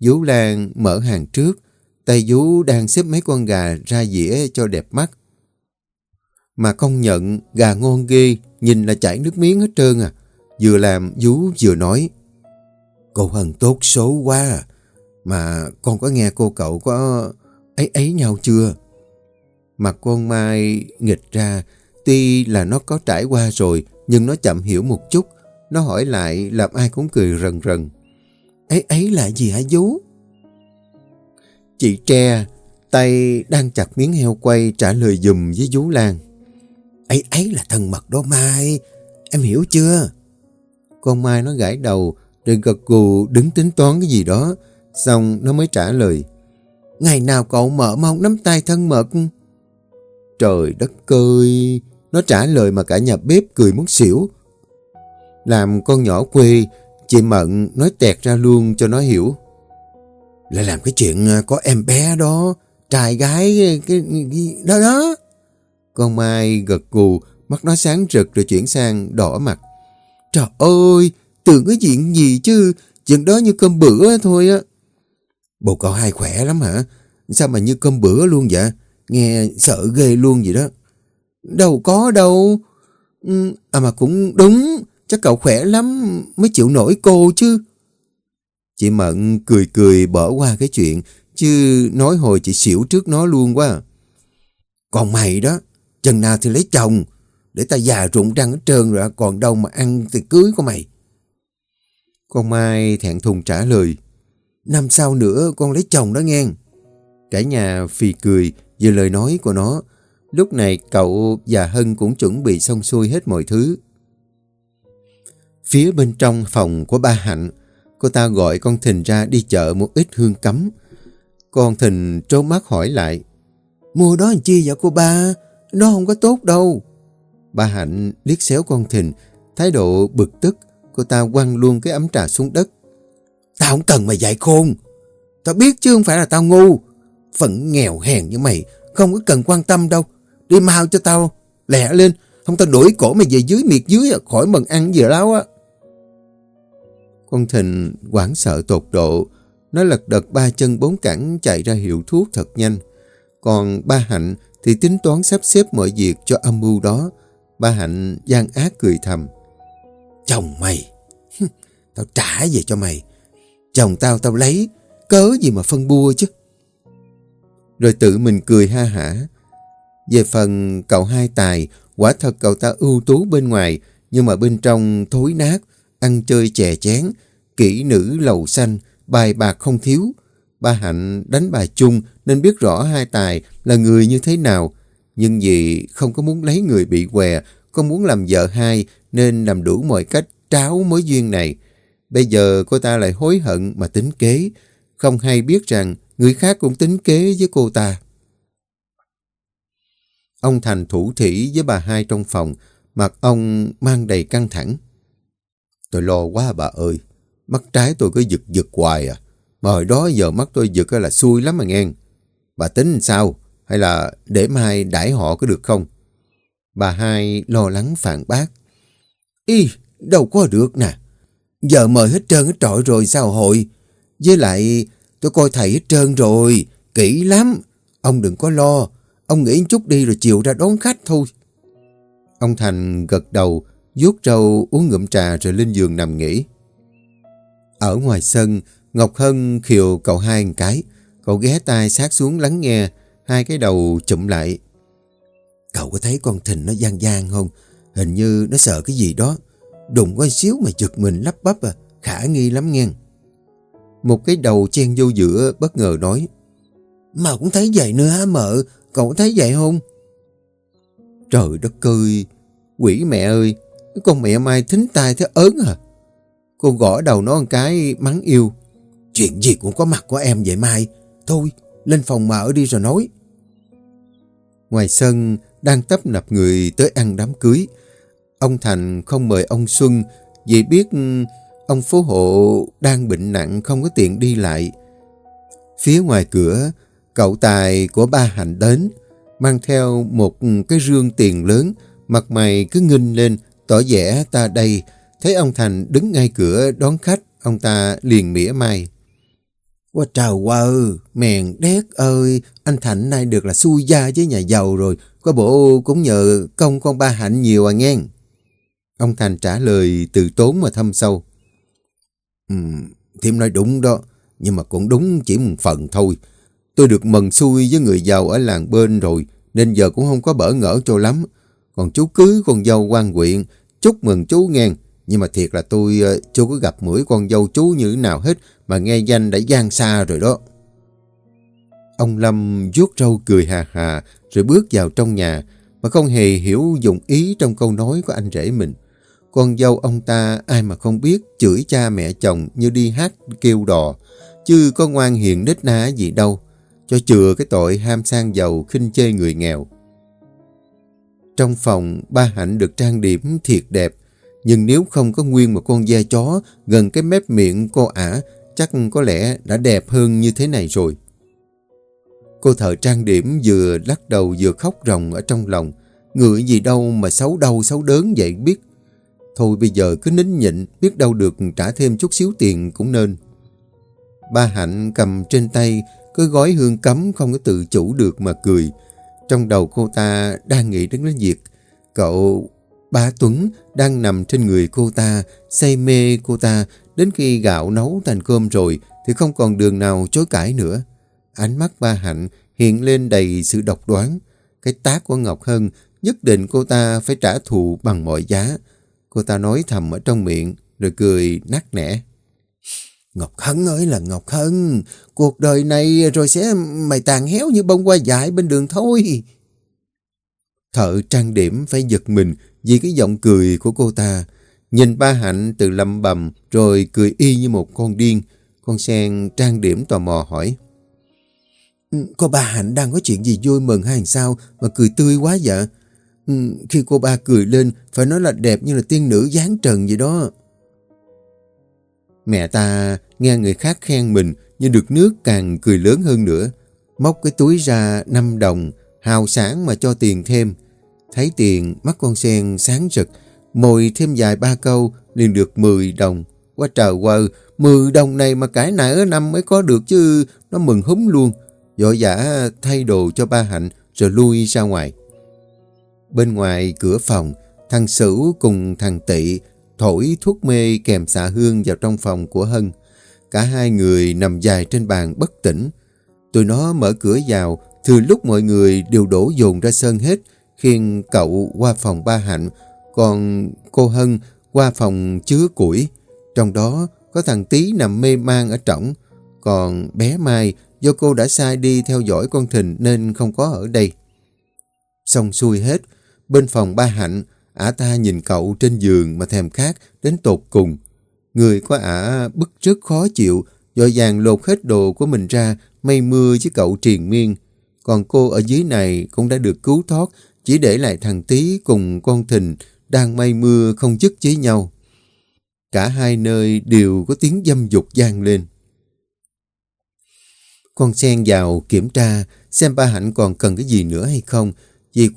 Vũ Lan mở hàng trước, tay Vũ đang xếp mấy con gà ra dĩa cho đẹp mắt. Mà công nhận gà ngon ghê, nhìn là chảy nước miếng hết trơn à. Vừa làm Vũ vừa nói. Cô Hân tốt số quá à. Mà con có nghe cô cậu có ấy ấy nhau chưa? Mặt con Mai nghịch ra, tuy là nó có trải qua rồi, nhưng nó chậm hiểu một chút. Nó hỏi lại làm ai cũng cười rần rần. Ấy ấy là gì hả vú? Chị Tre, tay đang chặt miếng heo quay trả lời dùm với vú Lan. Ấy ấy là thần mật đó Mai, em hiểu chưa? Con Mai nó gãi đầu, rồi gật gù đứng tính toán cái gì đó, xong nó mới trả lời. Ngày nào cậu mở mong nắm tay thân mật? Trời đất ơi! Nó trả lời mà cả nhà bếp cười muốn xỉu. Làm con nhỏ quê, chị Mận nói tẹt ra luôn cho nó hiểu. Là làm cái chuyện à, có em bé đó, trai gái cái, cái đó đó. Con Mai gật gù, mắt nó sáng rực rồi chuyển sang đỏ mặt. Trời ơi, tưởng cái chuyện gì chứ, chuyện đó như cơm bữa thôi á. Bồ cậu hai khỏe lắm hả? Sao mà như cơm bữa luôn vậy? Nghe sợ ghê luôn vậy đó. Đâu có đâu. Ừ, à mà cũng đúng, chắc cậu khỏe lắm mới chịu nổi cô chứ. Chị Mận cười cười bỏ qua cái chuyện, chứ nói hồi chị xỉu trước nó luôn quá. Còn mày đó, chừng nào thì lấy chồng, để ta già rụng răng hết trơn rồi, còn đâu mà ăn thì cưới của mày. Con Mai thẹn thùng trả lời, năm sau nữa con lấy chồng đó nghe. Cả nhà phì cười về lời nói của nó, Lúc này cậu và Hân cũng chuẩn bị xong xuôi hết mọi thứ. Phía bên trong phòng của ba Hạnh, cô ta gọi con Thình ra đi chợ một ít hương cắm. Con Thình trốn mắt hỏi lại, Mua đó làm chi vậy cô ba? Nó không có tốt đâu. Ba Hạnh liếc xéo con Thình, thái độ bực tức, cô ta quăng luôn cái ấm trà xuống đất. Tao không cần mày dạy khôn. Tao biết chứ không phải là tao ngu. Phận nghèo hèn như mày, không có cần quan tâm đâu. Đi mau cho tao, lẹ lên, không tao đuổi cổ mày về dưới miệt dưới à, khỏi mần ăn gì láo á. Con Thịnh quảng sợ tột độ, nó lật đật ba chân bốn cẳng chạy ra hiệu thuốc thật nhanh. Còn ba Hạnh thì tính toán sắp xếp mọi việc cho âm mưu đó. Ba Hạnh gian ác cười thầm. Chồng mày, tao trả về cho mày. Chồng tao tao lấy, cớ gì mà phân bua chứ. Rồi tự mình cười ha hả, về phần cậu hai tài, quả thật cậu ta ưu tú bên ngoài, nhưng mà bên trong thối nát, ăn chơi chè chén, kỹ nữ lầu xanh, bài bạc không thiếu. Ba Hạnh đánh bài chung nên biết rõ hai tài là người như thế nào. Nhưng vì không có muốn lấy người bị què, không muốn làm vợ hai nên làm đủ mọi cách tráo mối duyên này. Bây giờ cô ta lại hối hận mà tính kế, không hay biết rằng người khác cũng tính kế với cô ta. Ông Thành thủ thủy với bà hai trong phòng, mặt ông mang đầy căng thẳng. Tôi lo quá bà ơi, mắt trái tôi cứ giật giật hoài à. Mà hồi đó giờ mắt tôi giật là xui lắm mà nghe. Bà tính sao? Hay là để mai đãi họ có được không? Bà hai lo lắng phản bác. Y, đâu có được nè. Giờ mời hết trơn hết trọi rồi sao hội. Với lại tôi coi thầy hết trơn rồi, kỹ lắm. Ông đừng có lo, Ông nghỉ chút đi rồi chiều ra đón khách thôi. Ông Thành gật đầu, vuốt râu uống ngụm trà rồi lên giường nằm nghỉ. Ở ngoài sân, Ngọc Hân khiều cậu hai một cái. Cậu ghé tai sát xuống lắng nghe, hai cái đầu chụm lại. Cậu có thấy con Thình nó gian gian không? Hình như nó sợ cái gì đó. Đụng có xíu mà giật mình lắp bắp à, khả nghi lắm nghe. Một cái đầu chen vô giữa bất ngờ nói. Mà cũng thấy vậy nữa hả mợ, cậu thấy vậy không? Trời đất ơi, quỷ mẹ ơi, con mẹ mai thính tai thế ớn à. Cô gõ đầu nó một cái mắng yêu. Chuyện gì cũng có mặt của em vậy Mai. Thôi, lên phòng mà ở đi rồi nói. Ngoài sân, đang tấp nập người tới ăn đám cưới. Ông Thành không mời ông Xuân vì biết ừ, ông phố hộ đang bệnh nặng không có tiện đi lại. Phía ngoài cửa, cậu tài của ba Hạnh đến, mang theo một ừ, cái rương tiền lớn, mặt mày cứ nghinh lên, tỏ vẻ ta đây. Thấy ông Thành đứng ngay cửa đón khách, ông ta liền mỉa mai. Quá trời quá mèn đét ơi, anh Thành nay được là xui gia với nhà giàu rồi, có bộ cũng nhờ công con ba Hạnh nhiều à nghe. Ông Thành trả lời từ tốn mà thâm sâu. Ừ, Thiêm nói đúng đó, nhưng mà cũng đúng chỉ một phần thôi. Tôi được mần xui với người giàu ở làng bên rồi, nên giờ cũng không có bỡ ngỡ cho lắm. Còn chú cưới con dâu quan quyện, chúc mừng chú nghe. Nhưng mà thiệt là tôi ờ, chưa có gặp mũi con dâu chú như nào hết, mà nghe danh đã gian xa rồi đó. Ông Lâm vuốt râu cười hà hà, rồi bước vào trong nhà, mà không hề hiểu dụng ý trong câu nói của anh rể mình. Con dâu ông ta ai mà không biết chửi cha mẹ chồng như đi hát kêu đò, chứ có ngoan hiền nít na gì đâu, cho chừa cái tội ham sang giàu khinh chê người nghèo. Trong phòng, ba Hạnh được trang điểm thiệt đẹp, nhưng nếu không có nguyên một con da chó gần cái mép miệng cô ả, chắc có lẽ đã đẹp hơn như thế này rồi. Cô thợ trang điểm vừa lắc đầu vừa khóc ròng ở trong lòng. Người gì đâu mà xấu đau xấu đớn vậy biết. Thôi bây giờ cứ nín nhịn, biết đâu được trả thêm chút xíu tiền cũng nên. Ba Hạnh cầm trên tay cái gói hương cấm không có tự chủ được mà cười. Trong đầu cô ta đang nghĩ đến cái việc cậu ba Tuấn đang nằm trên người cô ta, say mê cô ta, đến khi gạo nấu thành cơm rồi thì không còn đường nào chối cãi nữa. Ánh mắt ba Hạnh hiện lên đầy sự độc đoán. Cái tác của Ngọc Hân nhất định cô ta phải trả thù bằng mọi giá. Cô ta nói thầm ở trong miệng rồi cười nát nẻ. Ngọc Hân ơi là Ngọc Hân, cuộc đời này rồi sẽ mày tàn héo như bông hoa dại bên đường thôi. Thợ trang điểm phải giật mình vì cái giọng cười của cô ta. Nhìn ba Hạnh từ lầm bầm rồi cười y như một con điên. Con sen trang điểm tò mò hỏi. Ừ, cô ba Hạnh đang có chuyện gì vui mừng hay sao mà cười tươi quá vậy? Ừ, khi cô ba cười lên phải nói là đẹp như là tiên nữ dáng trần vậy đó. Mẹ ta nghe người khác khen mình như được nước càng cười lớn hơn nữa. Móc cái túi ra 5 đồng, hào sáng mà cho tiền thêm. Thấy tiền, mắt con sen sáng rực, mồi thêm dài ba câu liền được 10 đồng. Quá trời quờ, 10 đồng này mà cải nải ở năm mới có được chứ nó mừng húm luôn. Vội vã thay đồ cho ba Hạnh rồi lui ra ngoài. Bên ngoài cửa phòng, thằng Sửu cùng thằng Tị thổi thuốc mê kèm xạ hương vào trong phòng của Hân. Cả hai người nằm dài trên bàn bất tỉnh. Tụi nó mở cửa vào, thừa lúc mọi người đều đổ dồn ra sân hết, khiêng cậu qua phòng ba hạnh, còn cô Hân qua phòng chứa củi. Trong đó có thằng Tý nằm mê man ở trỏng, còn bé Mai do cô đã sai đi theo dõi con Thình nên không có ở đây. Xong xuôi hết, bên phòng ba hạnh, ả ta nhìn cậu trên giường mà thèm khát đến tột cùng. Người của ả bức rất khó chịu, dội vàng lột hết đồ của mình ra, mây mưa với cậu triền miên. Còn cô ở dưới này cũng đã được cứu thoát, chỉ để lại thằng tí cùng con Thình đang mây mưa không dứt với nhau. Cả hai nơi đều có tiếng dâm dục gian lên. Con sen vào kiểm tra xem ba Hạnh còn cần cái gì nữa hay không, vì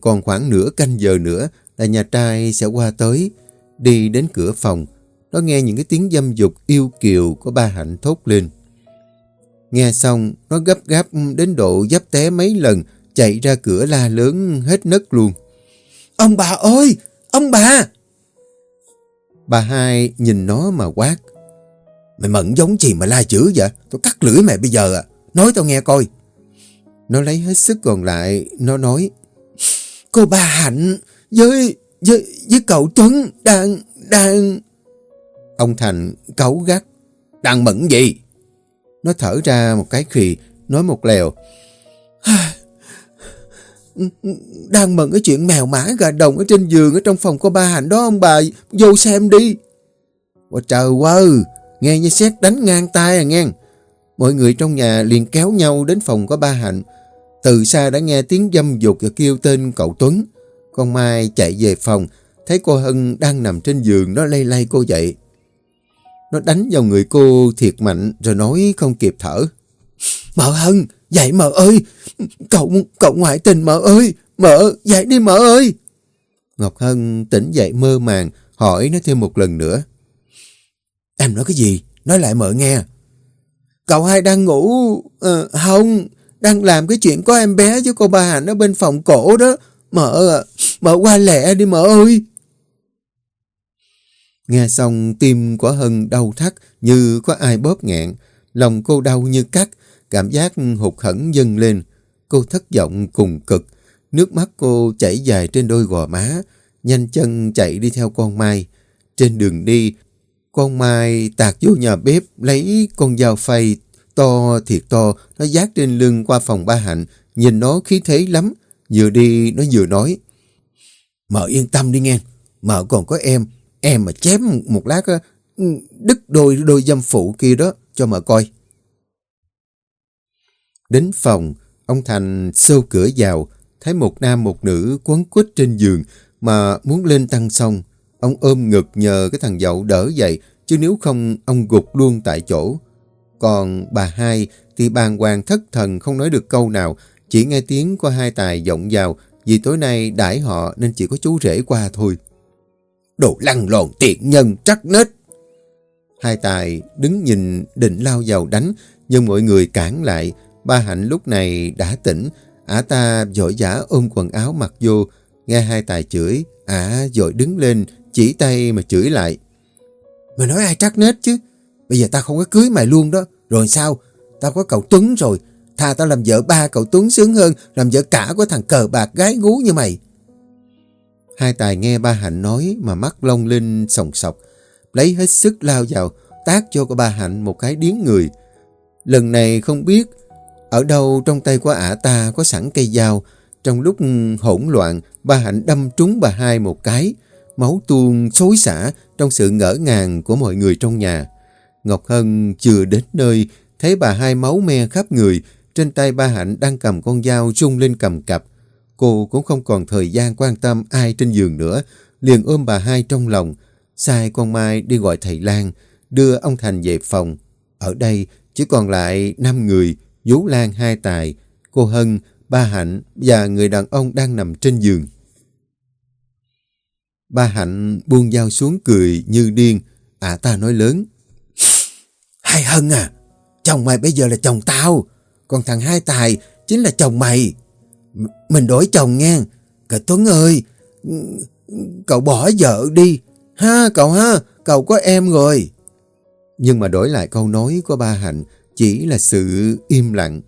còn khoảng nửa canh giờ nữa là nhà trai sẽ qua tới, đi đến cửa phòng. Nó nghe những cái tiếng dâm dục yêu kiều của ba Hạnh thốt lên. Nghe xong, nó gấp gáp đến độ dấp té mấy lần, chạy ra cửa la lớn hết nấc luôn. Ông bà ơi! Ông bà! Bà hai nhìn nó mà quát. Mày mận giống gì mà la chữ vậy? Tôi cắt lưỡi mày bây giờ à. Nói tao nghe coi. Nó lấy hết sức còn lại, nó nói. Cô ba Hạnh với, với, với cậu Tuấn đang, đang... Ông Thành cấu gắt. Đang mẫn gì? Nó thở ra một cái khì, nói một lèo. Đang mẫn cái chuyện mèo mã gà đồng ở trên giường ở trong phòng của ba Hạnh đó ông bà. Vô xem đi. Ôi trời ơi, nghe như xét đánh ngang tay à nghe. Mọi người trong nhà liền kéo nhau đến phòng của ba Hạnh. Từ xa đã nghe tiếng dâm dục và kêu tên cậu Tuấn. Con Mai chạy về phòng, thấy cô Hân đang nằm trên giường, nó lay lay cô dậy. Nó đánh vào người cô thiệt mạnh rồi nói không kịp thở. Mợ Hân, dậy mợ ơi! Cậu, cậu ngoại tình mợ ơi! Mợ, dậy đi mợ ơi! Ngọc Hân tỉnh dậy mơ màng, hỏi nó thêm một lần nữa. Em nói cái gì? Nói lại mợ nghe. Cậu hai đang ngủ... Ờ, à, không, đang làm cái chuyện có em bé với cô bà Hạnh ở bên phòng cổ đó. Mợ, ờ, mợ qua lẹ đi mợ ơi! Nghe xong tim của Hân đau thắt như có ai bóp nghẹn. Lòng cô đau như cắt, cảm giác hụt hẫng dâng lên. Cô thất vọng cùng cực. Nước mắt cô chảy dài trên đôi gò má, nhanh chân chạy đi theo con Mai. Trên đường đi, con Mai tạt vô nhà bếp lấy con dao phay to thiệt to, nó dát trên lưng qua phòng ba hạnh, nhìn nó khí thế lắm. Vừa đi nó vừa nói, Mợ yên tâm đi nghe, mợ còn có em, em mà chém một lát á, đứt đôi đôi dâm phụ kia đó, cho mợ coi. Đến phòng, ông Thành xô cửa vào, thấy một nam một nữ quấn quýt trên giường mà muốn lên tăng xong. Ông ôm ngực nhờ cái thằng dậu đỡ dậy, chứ nếu không ông gục luôn tại chỗ. Còn bà hai thì bàng hoàng thất thần không nói được câu nào, chỉ nghe tiếng của hai tài vọng vào, vì tối nay đãi họ nên chỉ có chú rể qua thôi. Đồ lăn lộn tiện nhân trắc nết. Hai tài đứng nhìn định lao vào đánh, nhưng mọi người cản lại. Ba Hạnh lúc này đã tỉnh, ả ta dội giả ôm quần áo mặc vô. Nghe hai tài chửi, ả dội đứng lên, chỉ tay mà chửi lại. Mày nói ai trắc nết chứ? Bây giờ ta không có cưới mày luôn đó. Rồi sao? Tao có cậu Tuấn rồi. Thà tao làm vợ ba cậu Tuấn sướng hơn làm vợ cả của thằng cờ bạc gái ngú như mày. Hai tài nghe ba Hạnh nói mà mắt long linh sòng sọc. Lấy hết sức lao vào, tác cho ba Hạnh một cái điếng người. Lần này không biết ở đâu trong tay của ả ta có sẵn cây dao. Trong lúc hỗn loạn, ba Hạnh đâm trúng bà hai một cái. Máu tuôn xối xả trong sự ngỡ ngàng của mọi người trong nhà. Ngọc Hân chưa đến nơi, thấy bà hai máu me khắp người, trên tay ba Hạnh đang cầm con dao rung lên cầm cặp. Cô cũng không còn thời gian quan tâm ai trên giường nữa, liền ôm bà hai trong lòng, sai con Mai đi gọi thầy Lan, đưa ông Thành về phòng. Ở đây chỉ còn lại 5 người, Vũ Lan hai tài, cô Hân, ba Hạnh và người đàn ông đang nằm trên giường. Ba Hạnh buông dao xuống cười như điên, à ta nói lớn. Hai Hân à, chồng mày bây giờ là chồng tao, còn thằng hai tài chính là chồng mày. M mình đổi chồng nghe, cậu Tuấn ơi, cậu bỏ vợ đi, ha cậu ha, cậu có em rồi. Nhưng mà đổi lại câu nói của ba Hạnh chỉ là sự im lặng.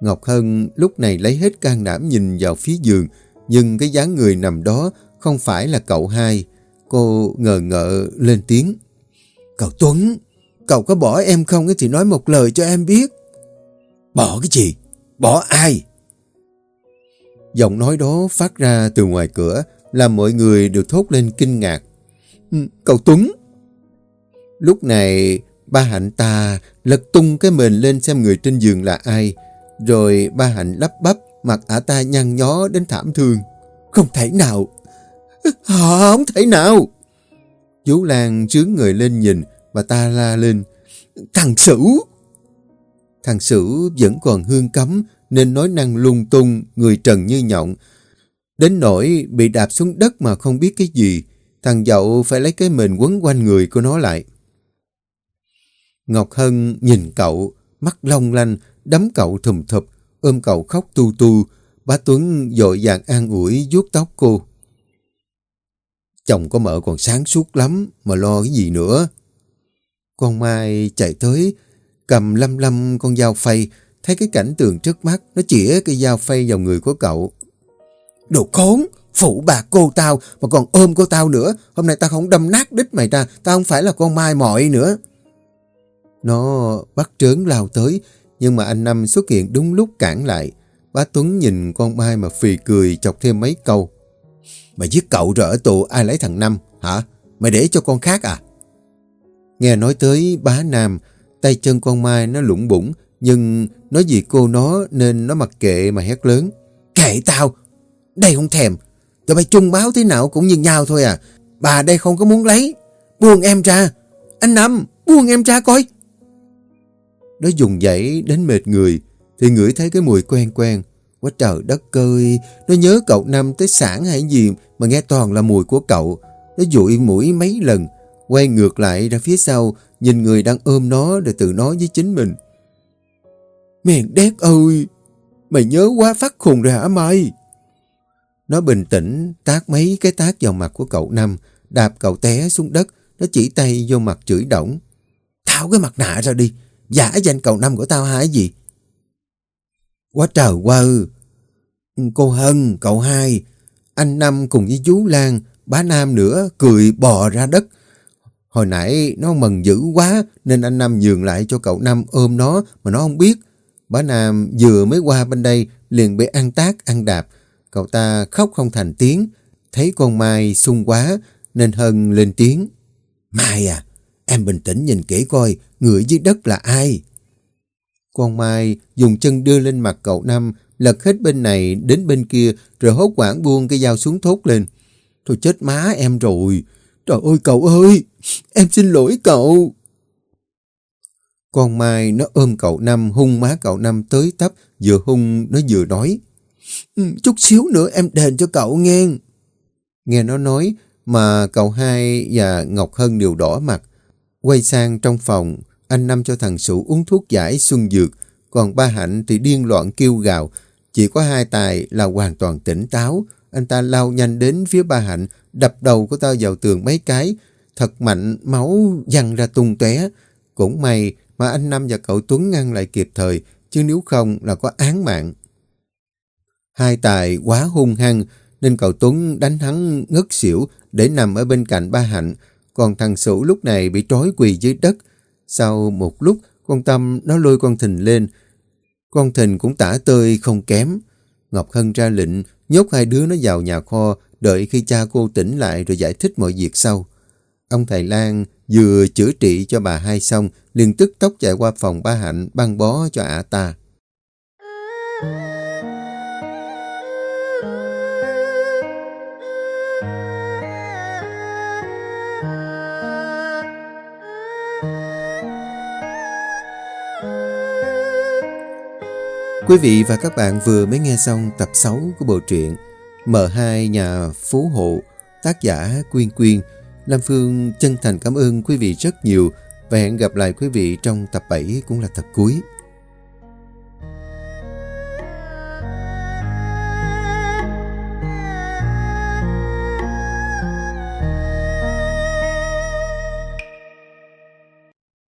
Ngọc Hân lúc này lấy hết can đảm nhìn vào phía giường, nhưng cái dáng người nằm đó không phải là cậu hai. Cô ngờ ngợ lên tiếng. Cậu Tuấn, cậu có bỏ em không thì nói một lời cho em biết. Bỏ cái gì? Bỏ ai? Giọng nói đó phát ra từ ngoài cửa, làm mọi người đều thốt lên kinh ngạc. Ừ, cậu Tuấn! Lúc này, ba hạnh ta lật tung cái mền lên xem người trên giường là ai. Rồi ba hạnh lắp bắp, mặt ả ta nhăn nhó đến thảm thương. Không thể nào! À, không thể nào! Chú Lan trướng người lên nhìn, và ta la lên. Thằng Sửu! Thằng Sửu vẫn còn hương cấm, nên nói năng lung tung, người trần như nhộng. Đến nỗi bị đạp xuống đất mà không biết cái gì, thằng dậu phải lấy cái mền quấn quanh người của nó lại. Ngọc Hân nhìn cậu, mắt long lanh, đấm cậu thùm thụp, ôm cậu khóc tu tu. Bá Tuấn dội vàng an ủi vuốt tóc cô. Chồng có mợ còn sáng suốt lắm, mà lo cái gì nữa. Con Mai chạy tới, cầm lâm lâm con dao phay, thấy cái cảnh tượng trước mắt, nó chỉa cái dao phay vào người của cậu. Đồ khốn, phụ bạc cô tao mà còn ôm cô tao nữa. Hôm nay tao không đâm nát đít mày ra, tao không phải là con Mai mọi nữa. Nó bắt trớn lao tới, nhưng mà anh Năm xuất hiện đúng lúc cản lại. Bá Tuấn nhìn con Mai mà phì cười chọc thêm mấy câu. Mày giết cậu rồi ở tù ai lấy thằng Năm hả? Mày để cho con khác à? Nghe nói tới bá Nam, tay chân con Mai nó lũng bủng, nhưng nói gì cô nó nên nó mặc kệ mà hét lớn. Kệ tao! Đây không thèm! Tụi bay chung báo thế nào cũng như nhau thôi à. Bà đây không có muốn lấy. Buông em ra! Anh Năm! Buông em ra coi! Nó dùng dãy đến mệt người, thì ngửi thấy cái mùi quen quen. Quá trời đất cơi, nó nhớ cậu Năm tới sản hay gì mà nghe toàn là mùi của cậu. Nó dụi mũi mấy lần, quay ngược lại ra phía sau, nhìn người đang ôm nó để tự nói với chính mình. Mèn đét ơi, mày nhớ quá phát khùng rồi hả mày? Nó bình tĩnh, tác mấy cái tác vào mặt của cậu Năm, đạp cậu té xuống đất, nó chỉ tay vô mặt chửi động. Tháo cái mặt nạ ra đi, giả danh cậu Năm của tao hả gì? Quá trời quá ừ, Cô Hân, cậu hai, anh Năm cùng với chú Lan, bá Nam nữa, cười bò ra đất. Hồi nãy nó mừng dữ quá nên anh Năm nhường lại cho cậu Năm ôm nó mà nó không biết. Bá Nam vừa mới qua bên đây liền bị ăn tác, ăn đạp. Cậu ta khóc không thành tiếng. Thấy con Mai sung quá nên Hân lên tiếng. Mai à, em bình tĩnh nhìn kỹ coi người dưới đất là ai. Con Mai dùng chân đưa lên mặt cậu Năm, lật hết bên này đến bên kia, rồi hốt quảng buông cái dao xuống thốt lên. Thôi chết má em rồi. Trời ơi cậu ơi, em xin lỗi cậu. Con Mai nó ôm cậu Năm, hung má cậu Năm tới tấp, vừa hung nó vừa nói. Ừ, chút xíu nữa em đền cho cậu nghe. Nghe nó nói mà cậu hai và Ngọc Hân đều đỏ mặt. Quay sang trong phòng, anh Năm cho thằng Sủ uống thuốc giải xuân dược, còn ba Hạnh thì điên loạn kêu gào. Chỉ có hai tài là hoàn toàn tỉnh táo. Anh ta lao nhanh đến phía ba Hạnh, đập đầu của tao vào tường mấy cái. Thật mạnh, máu văng ra tung tóe. Cũng may mà anh Năm và cậu Tuấn ngăn lại kịp thời, chứ nếu không là có án mạng. Hai tài quá hung hăng, nên cậu Tuấn đánh hắn ngất xỉu để nằm ở bên cạnh ba Hạnh. Còn thằng Sủ lúc này bị trói quỳ dưới đất, sau một lúc, con Tâm nó lôi con Thình lên. Con Thình cũng tả tơi không kém. Ngọc Hân ra lệnh, nhốt hai đứa nó vào nhà kho, đợi khi cha cô tỉnh lại rồi giải thích mọi việc sau. Ông thầy Lan vừa chữa trị cho bà hai xong, liền tức tốc chạy qua phòng ba Hạnh băng bó cho ả ta. Quý vị và các bạn vừa mới nghe xong tập 6 của bộ truyện M2 Nhà Phú Hộ, tác giả Quyên Quyên. Lam Phương chân thành cảm ơn quý vị rất nhiều và hẹn gặp lại quý vị trong tập 7 cũng là tập cuối.